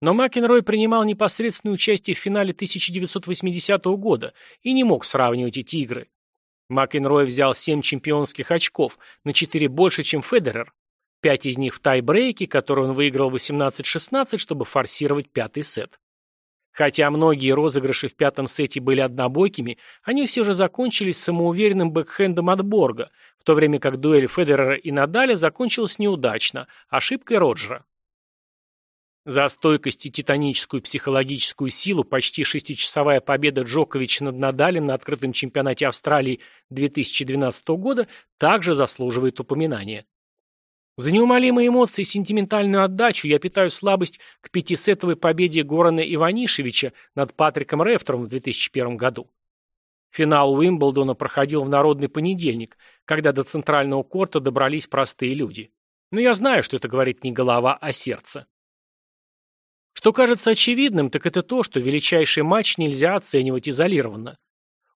Но Макенрой принимал непосредственное участие в финале 1980 года и не мог сравнивать эти игры. Макенрой взял 7 чемпионских очков, на 4 больше, чем Федерер. Пять из них в тайбрейке, который он выиграл 18-16, чтобы форсировать пятый сет. Хотя многие розыгрыши в пятом сете были однобойкими, они все же закончились самоуверенным бэкхендом от Борга, в то время как дуэль Федерера и Надаля закончилась неудачно, ошибкой Роджера. За стойкость и титаническую психологическую силу почти шестичасовая победа Джоковича над Надалем на открытом чемпионате Австралии 2012 года также заслуживает упоминания. За неумолимые эмоции и сентиментальную отдачу я питаю слабость к пятисетовой победе Горана Иванишевича над Патриком Рефтером в 2001 году. Финал Уимблдона проходил в народный понедельник, когда до центрального корта добрались простые люди. Но я знаю, что это говорит не голова, а сердце. Что кажется очевидным, так это то, что величайший матч нельзя оценивать изолированно.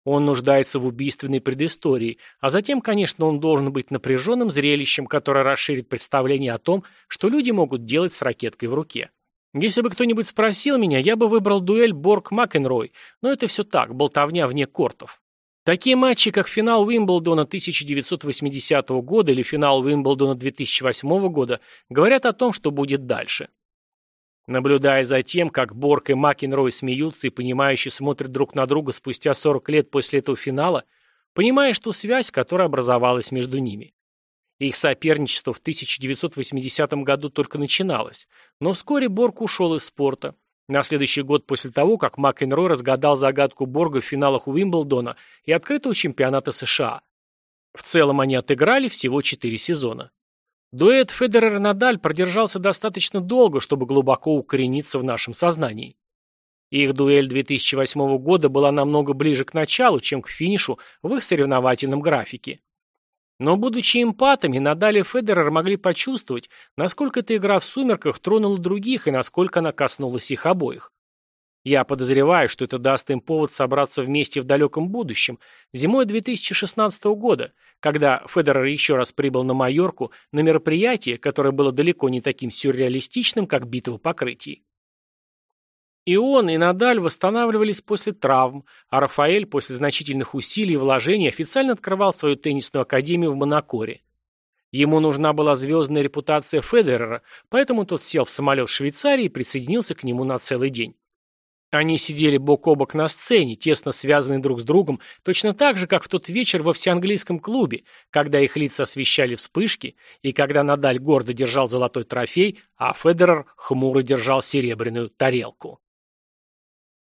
Он нуждается в убийственной предыстории, а затем, конечно, он должен быть напряженным зрелищем, которое расширит представление о том, что люди могут делать с ракеткой в руке. Если бы кто-нибудь спросил меня, я бы выбрал дуэль Борг-Макенрой, но это все так, болтовня вне кортов. Такие матчи, как финал Уимблдона 1980 года или финал Уимблдона 2008 года, говорят о том, что будет дальше. Наблюдая за тем, как Борг и Макенрой смеются и понимающе смотрят друг на друга спустя 40 лет после этого финала, понимаешь ту связь, которая образовалась между ними. Их соперничество в 1980 году только начиналось, но вскоре Борг ушел из спорта. На следующий год после того, как Макенрой разгадал загадку Борга в финалах Уимблдона и открытого чемпионата США. В целом они отыграли всего 4 сезона. Дуэт Федерер-Надаль продержался достаточно долго, чтобы глубоко укорениться в нашем сознании. Их дуэль 2008 года была намного ближе к началу, чем к финишу в их соревновательном графике. Но, будучи эмпатами, Надаль и Федерер могли почувствовать, насколько эта игра в сумерках тронула других и насколько она коснулась их обоих. Я подозреваю, что это даст им повод собраться вместе в далеком будущем, зимой 2016 года, когда Федерер еще раз прибыл на Майорку на мероприятие, которое было далеко не таким сюрреалистичным, как битва покрытий. И он, и Надаль восстанавливались после травм, а Рафаэль после значительных усилий и вложений официально открывал свою теннисную академию в Монакоре. Ему нужна была звездная репутация Федерера, поэтому тот сел в самолет в Швейцарии и присоединился к нему на целый день. Они сидели бок о бок на сцене, тесно связанные друг с другом, точно так же, как в тот вечер во всеанглийском клубе, когда их лица освещали вспышки, и когда Надаль гордо держал золотой трофей, а Федерер хмуро держал серебряную тарелку.